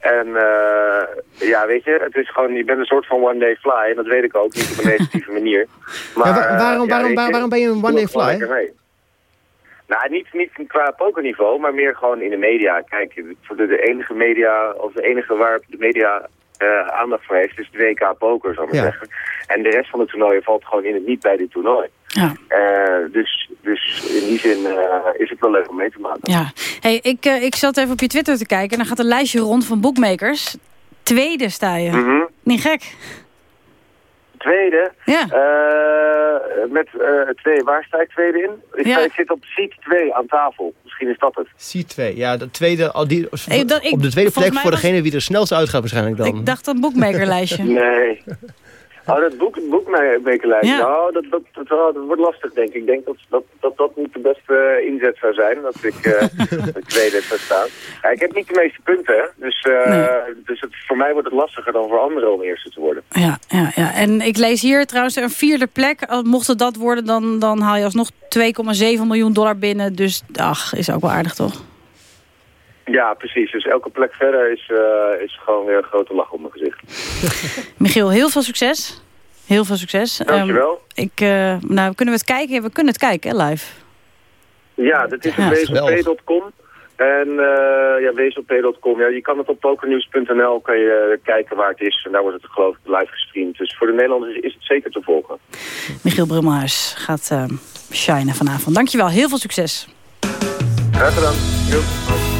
En eh, ja, weet je, het is gewoon, je bent een soort van one-day fly. En dat weet ik ook, niet op een negatieve manier. Maar, Ja, wa- waarom, ja, waarom, weet waar- waarom ben je een het gewoon fly? Nou, niet, niet qua pokerniveau, maar meer gewoon in de media. Kijk, voor de, de enige media, of de enige waar de media eh, aandacht voor heeft, is de WK Poker, zou ik Ja. zeggen. En de rest van de toernooien valt gewoon in het niet bij dit toernooi. Ja. Eh, dus, dus in die zin eh, is het wel leuk om mee te maken. Ja. Hey, ik, eh, ik zat even op je Twitter te kijken. En dan gaat een lijstje rond van bookmakers. Tweede sta je. Mhm. Niet gek? Tweede, Ja. eh, met eh twee, waar sta ik tweede in? Ik, Ja. ik zit op seat 2 aan tafel. Misschien is dat het. C2, ja, de tweede, al die, Hey, dat- ik- op de tweede plek voor was- degene wie er snelst uitgaat waarschijnlijk dan. Ik dacht een boekmakerlijstje. Nee. Oh, dat boek, boekmakerlijst. Ja. Nou, dat, dat, dat, oh, dat wordt lastig, denk ik. Ik denk dat dat, dat, dat niet de beste eh, inzet zou zijn. Dat ik, eh ik tweede zou staan. Ja, ik heb niet de meeste punten, hè. Dus, eh, dus het, voor mij wordt het lastiger dan voor anderen om eerste te worden. Ja, ja, ja. En ik lees hier trouwens een vierde plek. Als- Mocht het dat worden, dan, dan haal je alsnog 2,7 miljoen dollar binnen. Dus ach, is ook wel aardig, toch? Ja, precies. Dus elke plek verder is, eh, is gewoon weer een grote lach op mijn gezicht. Michiel, heel veel succes. Heel veel succes. Dankjewel. Ehm, ik, eh, nou, kunnen we het kijken? We kunnen het kijken, hè, live. Ja, dat is Ja, op. En uh, ja, wsop.com. Ja, je kan het op pokernieuws.nl kan je kijken waar het is. En daar wordt het geloof ik live gestreamd. Dus voor de Nederlanders is, het zeker te volgen. Michiel Brummelhuis gaat uh, shinen vanavond. Dankjewel, heel veel succes. Graag gedaan. Jo.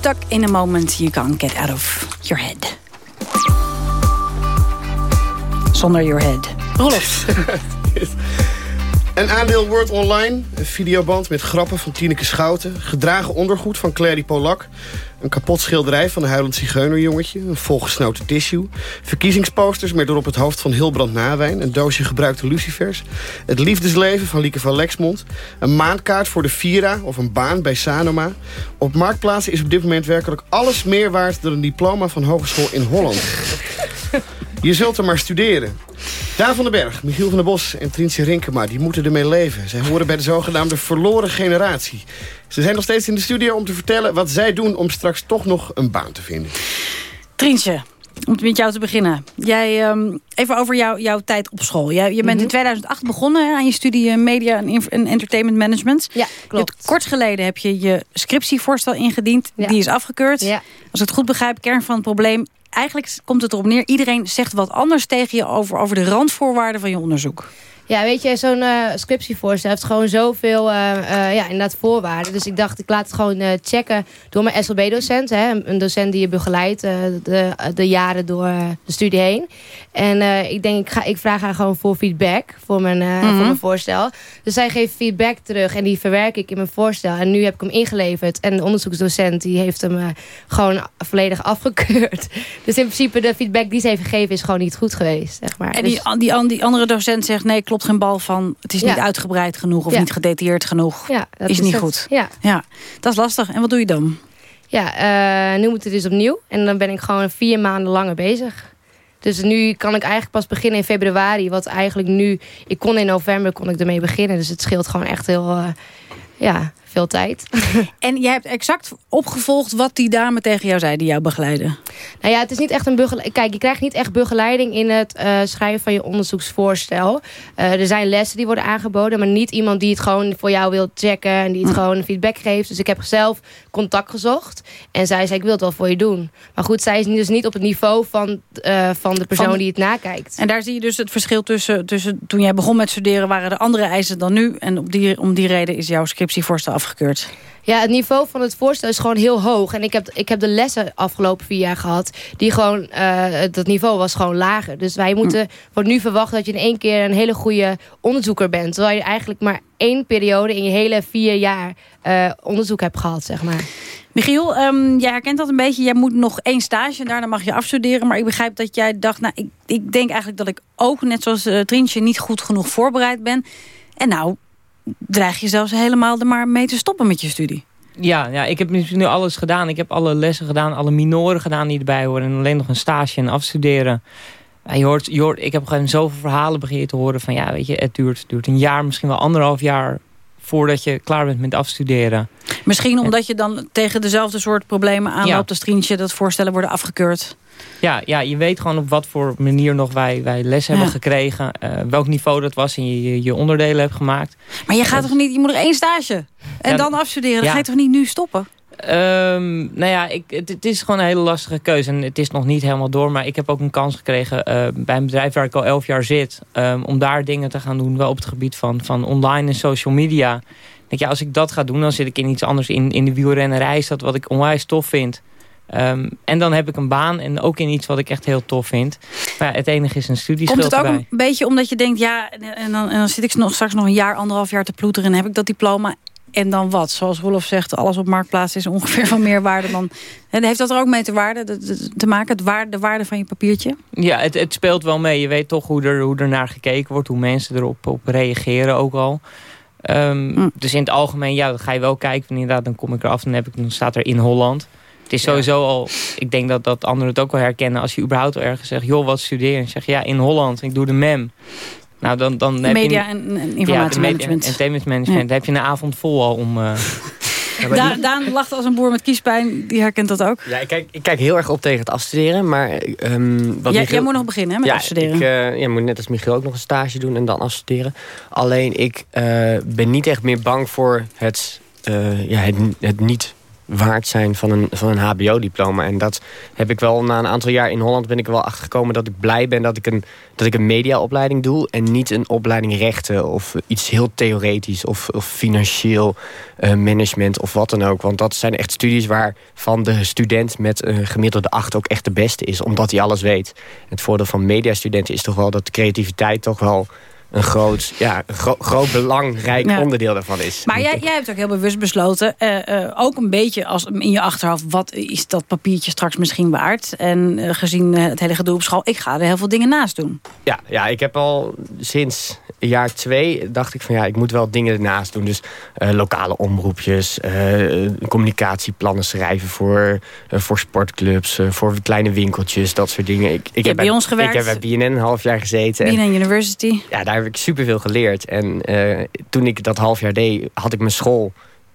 Stuck in a moment you can't get out of your head. Zonder your head. Rolof. Een aandeel Word Online, een videoband met grappen van Tineke Schouten... gedragen ondergoed van Clary Polak... een kapot schilderij van een huilend zigeunerjongetje... een volgesnoten tissue... verkiezingsposters met erop het hoofd van Hilbrand Nawijn... een doosje gebruikte lucifers... het liefdesleven van Lieke van Lexmond... een maandkaart voor de Vira of een baan bij Sanoma. Op Marktplaatsen is op dit moment werkelijk alles meer waard... dan een diploma van hogeschool in Holland. Je zult er maar studeren. Daan van den Berg, Michiel van der Bos en Trientje Rinkema... die moeten ermee leven. Zij horen bij de zogenaamde verloren generatie. Ze zijn nog steeds in de studio om te vertellen wat zij doen... om straks toch nog een baan te vinden. Trientje, om met jou te beginnen. Jij, um, even over jou, jouw tijd op school. Jij, je bent Mhm. in 2008 begonnen aan je studie Media en, Entertainment Management. Ja, klopt. Je kort geleden heb je je scriptievoorstel ingediend. Die is afgekeurd. Als ik het goed begrijp, kern van het probleem... Eigenlijk komt het erop neer, iedereen zegt wat anders tegen je... over, over de randvoorwaarden van je onderzoek. Ja, weet je, zo'n eh, scriptievoorstel heeft gewoon zoveel eh, eh, ja, inderdaad voorwaarden. Dus ik dacht, ik laat het gewoon checken door mijn SLB-docent. Een docent die je begeleidt de, de jaren door de studie heen. En ik denk, ik, ga, ik vraag haar gewoon voor feedback voor mijn, voor mijn voorstel. Dus zij geeft feedback terug en die verwerk ik in mijn voorstel. En nu heb ik hem ingeleverd. En de onderzoeksdocent die heeft hem gewoon volledig afgekeurd. Dus in principe de feedback die ze heeft gegeven is gewoon niet goed geweest. Zeg maar. En Dus- die, die, an- die andere docent zegt, nee, klopt geen bal van... het is Ja. niet uitgebreid genoeg of Ja. niet gedetailleerd genoeg. Ja, dat is, is niet goed. Ja. ja, dat is lastig. En wat doe je dan? Ja, eh, nu moet het dus opnieuw. En dan ben ik gewoon vier maanden langer bezig. Dus nu kan ik eigenlijk pas beginnen in februari. Wat eigenlijk nu... Ik kon in november kon ik ermee beginnen. Dus het scheelt gewoon echt heel... eh, ja, veel tijd. En jij hebt exact opgevolgd wat die dame tegen jou zei... die jou begeleiden. Nou ja, het is niet echt een begeleiding. Kijk, je krijgt niet echt begeleiding in het eh, schrijven van je onderzoeksvoorstel. Eh, er zijn lessen die worden aangeboden, maar niet iemand die het gewoon voor jou wil checken en die het gewoon feedback geeft. Dus ik heb zelf contact gezocht en zij zei: Ik wil het wel voor je doen. Maar goed, zij is dus niet op het niveau van, eh, van de persoon Van- die het nakijkt. En daar zie je dus het verschil tussen, tussen... toen jij begon met studeren waren er andere eisen dan nu... en op die, om die reden is jouw scriptievoorstel afgekeurd. Ja, het niveau van het voorstel is gewoon heel hoog. En ik heb, ik heb de lessen afgelopen vier jaar gehad. Die gewoon, eh dat niveau was gewoon lager. Dus wij moeten, wordt nu verwacht dat je in één keer een hele goede onderzoeker bent. Terwijl je eigenlijk maar één periode in je hele vier jaar eh, onderzoek hebt gehad, zeg maar. Michiel, ehm, jij herkent dat een beetje. Jij moet nog één stage en daarna mag je afstuderen. Maar ik begrijp dat jij dacht... nou, ik, ik denk eigenlijk dat ik ook, net zoals uh, Trientje... niet goed genoeg voorbereid ben. En nou dreig je zelfs helemaal er maar mee te stoppen met je studie. Ja, ja, ik heb nu alles gedaan. Ik heb alle lessen gedaan, alle minoren gedaan die erbij horen. En alleen nog een stage en afstuderen. Ja, je hoort, je hoort, ik heb gewoon zoveel verhalen begin je te horen van... ja, weet je, het duurt, duurt een jaar, misschien wel anderhalf jaar... voordat je klaar bent met afstuderen. Misschien omdat je dan tegen dezelfde soort problemen aanloopt... als Trientje, dat voorstellen worden afgekeurd. Ja, ja, je weet gewoon op wat voor manier nog wij, wij les hebben Ja. gekregen. eh, welk niveau dat was en je, je, onderdelen hebt gemaakt. Maar je gaat toch niet, je moet er één stage en Ja, dan afstuderen. Dan ja. ga je toch niet nu stoppen? Ehm, nou ja, ik, het, het is gewoon een hele lastige keuze. En het is nog niet helemaal door. Maar ik heb ook een kans gekregen eh, bij een bedrijf waar ik al elf jaar zit. ehm, om daar dingen te gaan doen. Wel op het gebied van, van online en social media. Denk, ja, als ik dat ga doen, dan zit ik in iets anders. In, in de wielrennerij is dat wat ik onwijs tof vind. Ehm, en dan heb ik een baan en ook in iets wat ik echt heel tof vind. Maar ja, het enige is een Komt studieschuld het ook erbij. een beetje omdat je denkt... ja, en en dan, en dan zit ik nog, straks nog een jaar, anderhalf jaar te ploeteren... en heb ik dat diploma en dan wat? Zoals Rolf zegt, alles op marktplaats is ongeveer van meer waarde dan... En heeft dat er ook mee te, waarde, de- de- te maken, het waarde, de waarde van je papiertje? Ja, het, het speelt wel mee. Je weet toch hoe er, hoe er naar gekeken wordt. Hoe mensen erop op reageren ook al. Ehm, Dus in het algemeen, ja, dan ga je wel kijken. Van, inderdaad, dan kom ik eraf. Dan, heb ik, dan staat er in Holland. Het is sowieso al... Ik denk dat, dat anderen het ook wel herkennen. Als je überhaupt al ergens zegt... joh, wat studeer je? En zeg je, ja, in Holland. Ik doe de MEM. Nou, dan, dan heb Media je, en, en Ja, informatiemanagement. media- en entertainment management. Ja. Dan heb je een avond vol al om... eh, Da Daan lacht als een boer met kiespijn, die herkent dat ook. Ja, ik kijk, ik kijk heel erg op tegen het afstuderen, maar... ehm wat Jij, Michiel- jij moet nog beginnen hè, met ja, afstuderen. Ik eh, ja, moet net als Michiel ook nog een stage doen en dan afstuderen. Alleen ik eh, ben niet echt meer bang voor het, eh, ja, het, het niet waard zijn van een, van een hbo-diploma. En dat heb ik wel na een aantal jaar in Holland ben ik er wel achter gekomen dat ik blij ben dat ik een, dat ik een mediaopleiding doe. En niet een opleiding rechten of iets heel theoretisch of, of financieel eh, management of wat dan ook. Want dat zijn echt studies waarvan de student met een gemiddelde acht ook echt de beste is. Omdat hij alles weet. Het voordeel van mediastudenten is toch wel dat creativiteit toch wel een groot, ja, een gro groot belangrijk Ja. onderdeel daarvan is. Maar jij, jij hebt ook heel bewust besloten, eh, eh, ook een beetje als in je achterhoofd... wat is dat papiertje straks misschien waard? En eh, gezien het hele gedoe op school, ik ga er heel veel dingen naast doen. Ja, ja, ik heb al sinds jaar twee dacht ik van ja, ik moet wel dingen ernaast doen. Dus lokale omroepjes, communicatieplannen schrijven voor, voor sportclubs, voor kleine winkeltjes, dat soort dingen. Ik, ik hebt bij ons gewerkt. Ik heb bij BNN een half jaar gezeten. en- BNN University. ja, daar heb ik superveel geleerd. En eh, toen ik dat half jaar deed, had ik mijn school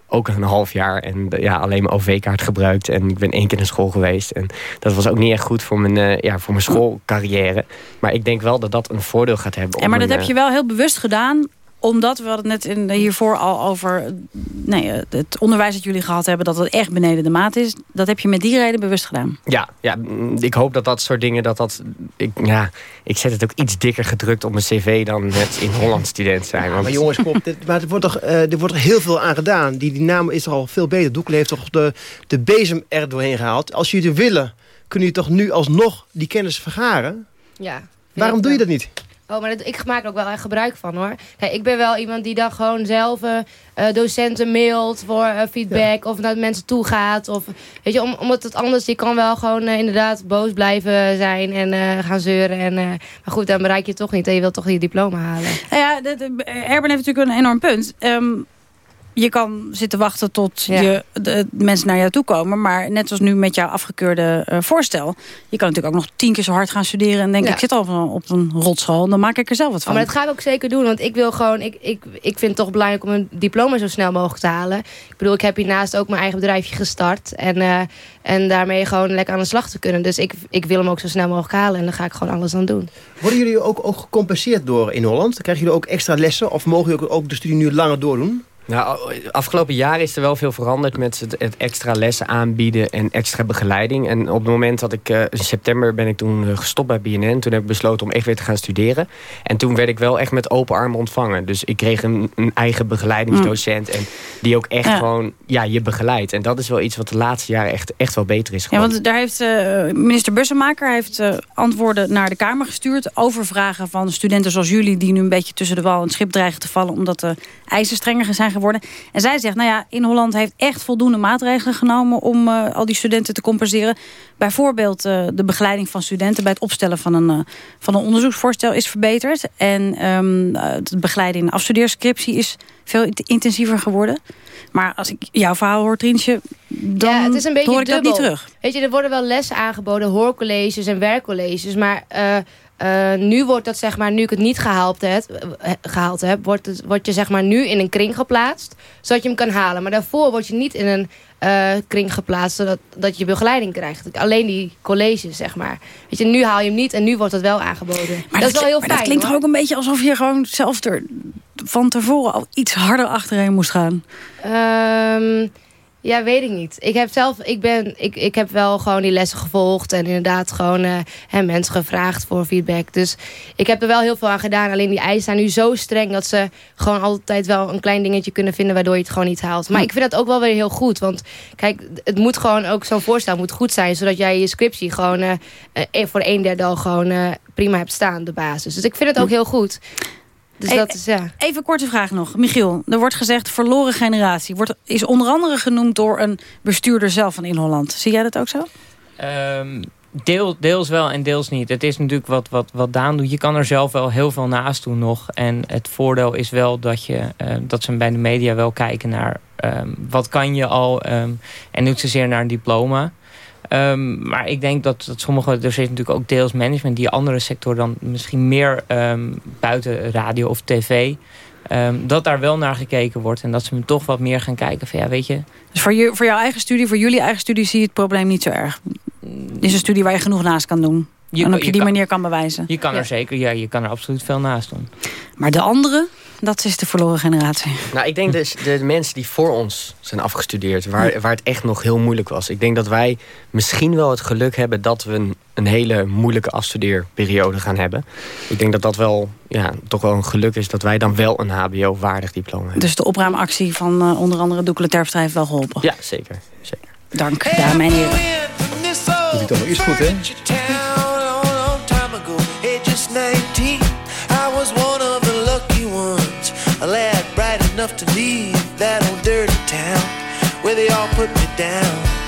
ook een half jaar. En eh, ja, alleen mijn OV-kaart gebruikt. En ik ben één keer naar school geweest. En dat was ook niet echt goed voor mijn, eh, ja, voor mijn schoolcarrière. Maar ik denk wel dat dat een voordeel gaat hebben. En maar dat mijn, heb je wel heel bewust gedaan omdat we hadden het net in, hiervoor al over eh, nee, eh, het onderwijs dat jullie gehad hebben... dat het echt beneden de maat is. Dat heb je met die reden bewust gedaan. Ja, ja, ik hoop dat dat soort dingen, dat dat... Ik, ja, ik zet het ook iets dikker gedrukt op mijn cv dan het in Holland student zijn. Want, Maar jongens, kom, dit, maar er wordt, toch, eh, er wordt toch heel veel aan gedaan. Die, die naam is toch al veel beter. Doekel heeft toch de, de bezem er doorheen gehaald. Als jullie het willen, kunnen jullie toch nu alsnog die kennis vergaren? Ja. Waarom doe je dat niet? Oh, maar dat, ik maak er ook wel echt gebruik van hoor. Kijk, ik ben wel iemand die dan gewoon zelf eh, eh, docenten mailt voor eh, feedback. Of naar mensen toe gaat. Of, weet je, om, omdat het anders, je kan wel gewoon inderdaad boos blijven zijn en gaan zeuren. En, maar goed, dan bereik je het toch niet en je wilt toch je diploma halen. Nou ja, Erben heeft natuurlijk een enorm punt. Ehm, je kan zitten wachten tot Ja. je, de, mensen naar jou toe komen. Maar net als nu met jouw afgekeurde eh, voorstel... je kan natuurlijk ook nog tien keer zo hard gaan studeren... en denken, Ja. ik zit al op een, op een rotschool. Dan maak ik er zelf wat Oh, van. maar dat ga ik ook zeker doen. Want ik wil gewoon, ik, ik, ik vind het toch belangrijk om een diploma zo snel mogelijk te halen. Ik bedoel, ik heb hiernaast ook mijn eigen bedrijfje gestart. En, eh, en daarmee gewoon lekker aan de slag te kunnen. Dus ik, ik wil hem ook zo snel mogelijk halen. En dan ga ik gewoon alles aan doen. Worden jullie ook, ook gecompenseerd door in Holland? Krijgen jullie ook extra lessen? Of mogen jullie ook, ook de studie nu langer doordoen? Nou, afgelopen jaar is er wel veel veranderd met het, het extra lessen aanbieden en extra begeleiding. En op het moment dat ik, eh, in september ben ik toen eh, gestopt bij BNN. Toen heb ik besloten om echt weer te gaan studeren. En toen werd ik wel echt met open armen ontvangen. Dus ik kreeg een, een eigen begeleidingsdocent. En die ook echt Ja. gewoon ja, je begeleidt. En dat is wel iets wat de laatste jaren echt, echt wel beter is Ja, geworden. want daar heeft eh, minister Bussemaker heeft, antwoorden naar de Kamer gestuurd... over vragen van studenten zoals jullie... die nu een beetje tussen de wal en het schip dreigen te vallen... omdat de eisen strenger zijn geworden. En zij zegt, nou ja, in Holland heeft echt voldoende maatregelen genomen... om eh, al die studenten te compenseren. Bijvoorbeeld eh, de begeleiding van studenten... bij het opstellen van een, eh, van een onderzoeksvoorstel is verbeterd. En eh, het begeleiden in de afstudeerscriptie is veel int- intensiever geworden. Maar als ik jouw verhaal hoor, Trientje... dan ja, het is een beetje hoor ik dat niet terug. Weet je, er worden wel lessen aangeboden, hoorcolleges en werkcolleges. Maar eh, nu wordt dat, zeg maar, nu ik het niet gehaald heb, eh, gehaald heb wordt, het, word je zeg maar nu in een kring geplaatst, zodat je hem kan halen. Maar daarvoor word je niet in een eh, kring geplaatst, zodat dat je begeleiding krijgt. Alleen die colleges, zeg maar. Weet je, nu haal je hem niet en nu wordt dat wel aangeboden. Maar dat, is wel heel maar fijn. dat klinkt toch ook een beetje alsof je gewoon zelf er van tevoren al iets harder achterheen moest gaan. Ehm, ja, weet ik niet. Ik heb zelf, ik ben, ik, ik heb wel gewoon die lessen gevolgd en inderdaad gewoon eh, hè, mensen gevraagd voor feedback. Dus ik heb er wel heel veel aan gedaan. Alleen die eisen zijn nu zo streng dat ze gewoon altijd wel een klein dingetje kunnen vinden waardoor je het gewoon niet haalt. Maar ik vind dat ook wel weer heel goed. Want kijk, het moet gewoon ook zo'n voorstel moet goed zijn, zodat jij je scriptie gewoon eh, eh, voor een derde al gewoon prima hebt staan, de basis. Dus ik vind het ook heel goed. Dus Hey, dat is ja. Even een korte vraag nog. Michiel, er wordt gezegd verloren generatie. Wordt, is onder andere genoemd door een bestuurder zelf van In Holland. Zie jij dat ook zo? Ehm, deel, deels wel en deels niet. Het is natuurlijk wat, wat, wat Daan doet. Je kan er zelf wel heel veel naast doen nog. En het voordeel is wel dat, je, eh, dat ze bij de media wel kijken naar... ehm, wat kan je al ehm, en niet zozeer naar een diploma. Ehm, maar ik denk dat, dat sommige... Er zit natuurlijk ook deels management... die andere sector dan misschien meer ehm, buiten radio of tv... ehm, dat daar wel naar gekeken wordt. En dat ze me toch wat meer gaan kijken van... ja, weet je, Dus voor, je, voor jouw eigen studie, voor jullie eigen studie... zie je het probleem niet zo erg. Het is een studie waar je genoeg naast kan doen. Je en op je je die kan- manier kan bewijzen. je kan er zeker... Ja, je kan er absoluut veel naast doen. Maar de andere, dat is de verloren generatie. Nou, ik denk dus de mensen die voor ons zijn afgestudeerd... Waar, waar het echt nog heel moeilijk was. Ik denk dat wij misschien wel het geluk hebben... dat we een, een hele moeilijke afstudeerperiode gaan hebben. Ik denk dat dat wel ja, toch wel een geluk is... dat wij dan wel een hbo-waardig diploma hebben. Dus de opruimactie van eh, onder andere Doekele Terpstra heeft wel geholpen. Ja, zeker. zeker. Dank, dames en heren. Doet hij toch wel iets goed, hè? they all put me down.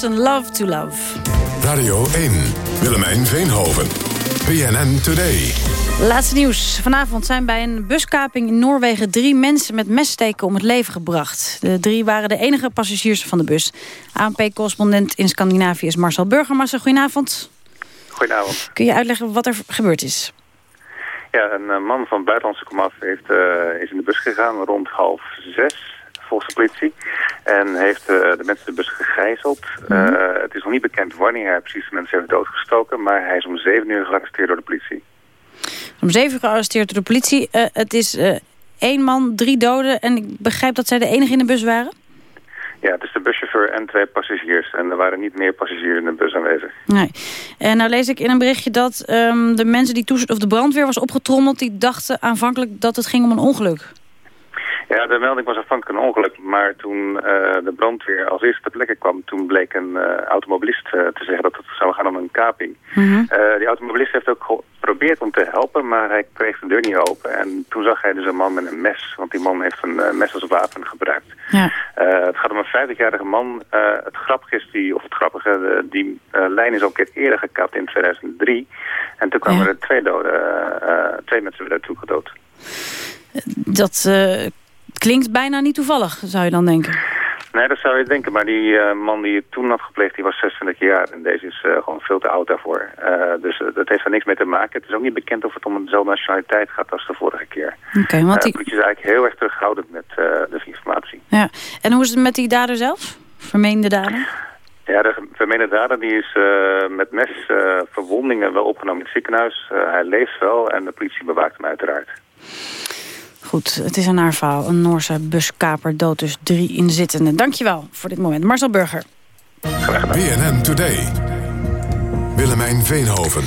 Wilson, Love to Love. Radio 1, Willemijn Veenhoven. PNN Today. Laatste nieuws. Vanavond zijn bij een buskaping in Noorwegen... drie mensen met messteken om het leven gebracht. De drie waren de enige passagiers van de bus. ANP-correspondent in Scandinavië is Marcel Burgermasser. Goedenavond. Goedenavond. Kun je uitleggen wat er gebeurd is? Ja, een eh, man van buitenlandse komaf heeft, eh, is in de bus gegaan rond half zes, volgens de politie. En heeft eh, de mensen de bus gegijzeld. Eh, het is nog niet bekend wanneer hij precies de mensen heeft doodgestoken, maar hij is om zeven uur gearresteerd door de politie. Om zeven uur gearresteerd door de politie. Eh, het is één man, drie doden. En ik begrijp dat zij de enige in de bus waren? Ja, het is de buschauffeur en twee passagiers. En er waren niet meer passagiers in de bus aanwezig. Nee. En nou lees ik in een berichtje dat ehm, de mensen die toes of de brandweer was opgetrommeld... die dachten aanvankelijk dat het ging om een ongeluk. Ja, de melding was afhankelijk een ongeluk. Maar toen eh, de brandweer als eerste ter plekke kwam... toen bleek een eh, automobilist eh, te zeggen dat het zou gaan om een kaping. Eh, die automobilist heeft ook geprobeerd om te helpen... maar hij kreeg de deur niet open. En toen zag hij dus een man met een mes. Want die man heeft een mes als wapen gebruikt. Ja. Het gaat om een 50-jarige man. Het grappige is, die, of het grappige, die lijn is al een keer eerder gekapt in 2003. En toen kwamen er twee doden, twee mensen werden toe gedood. Dat eh, klinkt bijna niet toevallig, zou je dan denken. Nee, dat zou je denken. Maar die eh, man die het toen had gepleegd, die was 26 jaar. En deze is eh, gewoon veel te oud daarvoor. Eh, dus dat heeft er niks mee te maken. Het is ook niet bekend of het om dezelfde nationaliteit gaat als de vorige keer. Oké, want die... De politie is eigenlijk heel erg terughoudend met de informatie. Ja. En hoe is het met die dader zelf? Vermeende dader? Ja, de vermeende dader die is met mesverwondingen wel opgenomen in het ziekenhuis. hij leeft wel en de politie bewaakt hem uiteraard. Goed, het is een naar verhaal. Een Noorse buskaper dood dus drie inzittenden. Dankjewel voor dit moment. Marcel Burger. BNN Today. Willemijn Veenhoven.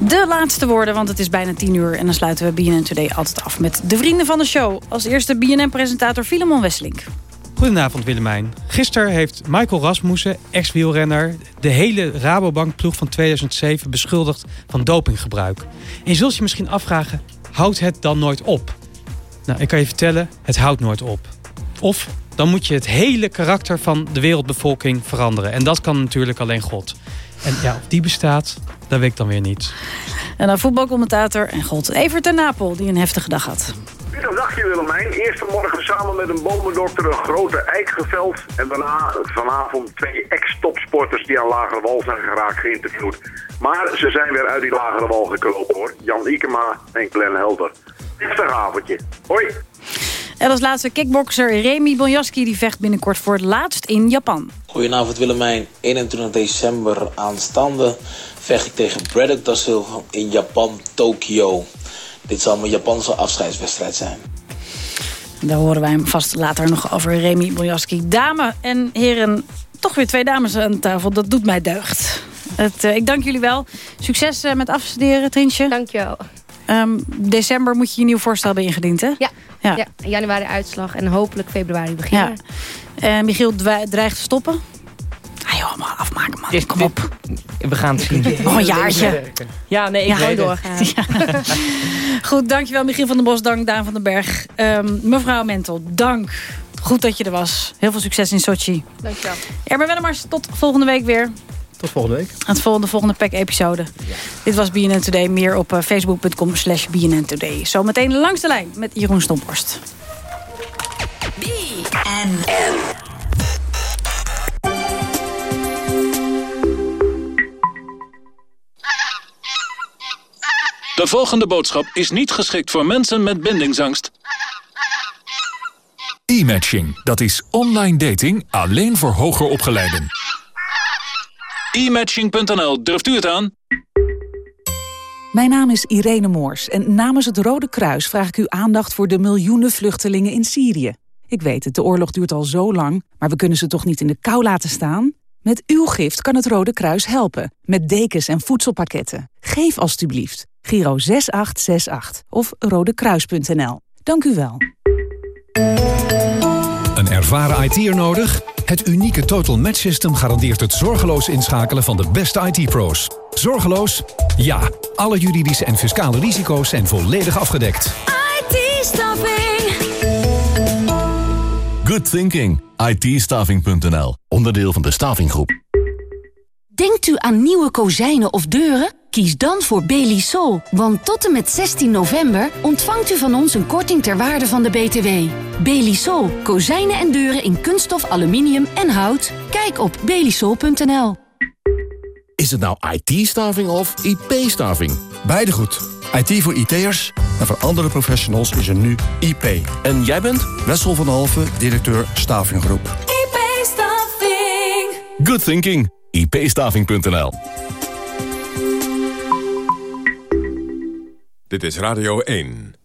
De laatste woorden, want het is bijna tien uur... en dan sluiten we BNN Today altijd af met de vrienden van de show. Als eerste BNN-presentator Filemon Wesselink. Goedenavond Willemijn. Gisteren heeft Michael Rasmussen, ex-wielrenner... de hele Rabobank-ploeg van 2007 beschuldigd van dopinggebruik. En je zult je misschien afvragen, houdt het dan nooit op? Nou, ik kan je vertellen, het houdt nooit op. Of dan moet je het hele karakter van de wereldbevolking veranderen. En dat kan natuurlijk alleen God. En ja, of die bestaat, dat weet ik dan weer niet. En dan voetbalcommentator en God Evert ten Napel, die een heftige dag had. Goedendag Willemijn. Eerst vanmorgen samen met een bomendokter een grote eik geveld. En daarna vanavond twee ex-topsporters die aan lagere wal zijn geraakt geïnterviewd. Maar ze zijn weer uit die lagere wal gekropen hoor. Jan Ikema en Glenn Helder. Heftig avondje. Hoi. En als laatste kickbokser Remy Bonjaski die vecht binnenkort voor het laatst in Japan. Goedenavond Willemijn. 21 december aanstaande vecht ik tegen Braddock da Silva in Japan, Tokio. Dit zal mijn Japanse afscheidswedstrijd zijn. Daar horen wij hem vast later nog over Remy Bonjaski. Dame en heren, toch weer twee dames aan tafel. Dat doet mij deugd. Het, uh, ik dank jullie wel. Succes uh, met afstuderen, Trinsje. Dank je wel. Um, december moet je je nieuw voorstel hebben ingediend, hè? Ja, ja. ja januari uitslag en hopelijk februari beginnen. Ja. En Michiel dreigt te stoppen. Joh, maar afmaken man, kom op. We gaan het zien. Nog een jaartje. Ja, nee, ik ja, doorgaan. Ja. Goed, dankjewel Michiel van den Bos, dank Daan van den Berg. Um, mevrouw Mentel, dank. Goed dat je er was. Heel veel succes in Sochi. Dankjewel. Erben Wellemars, tot volgende week weer. Tot volgende week. Aan het volgende, volgende pack-episode. Ja. Dit was BNN Today. Meer op uh, facebook.com slash BNN Today. Zometeen langs de lijn met Jeroen Stomporst. BNN. De volgende boodschap is niet geschikt voor mensen met bindingsangst. E-matching, dat is online dating alleen voor hoger opgeleiden. E-matching.nl, durft u het aan? Mijn naam is Irene Moors en namens het Rode Kruis vraag ik uw aandacht voor de miljoenen vluchtelingen in Syrië. Ik weet het, de oorlog duurt al zo lang, maar we kunnen ze toch niet in de kou laten staan? Met uw gift kan het Rode Kruis helpen, met dekens en voedselpakketten. Geef alstublieft. Giro 6868 of rodekruis.nl. Dank u wel. Een ervaren IT'er nodig? Het unieke Total Match System garandeert het zorgeloos inschakelen van de beste IT-pro's. Zorgeloos? Ja. Alle juridische en fiscale risico's zijn volledig afgedekt. IT-staffing. Good thinking. it Onderdeel van de Stavinggroep. Denkt u aan nieuwe kozijnen of deuren? Kies dan voor Belisol, want tot en met 16 november ontvangt u van ons een korting ter waarde van de BTW. Belisol, kozijnen en deuren in kunststof, aluminium en hout. Kijk op belisol.nl. Is het nou IT-staving of IP-staving? Beide goed. IT voor IT'ers en voor andere professionals is er nu IP. En jij bent? Wessel van Halve, directeur Stavinggroep. IP-staving. Good thinking. ipstaving.nl Dit is Radio 1.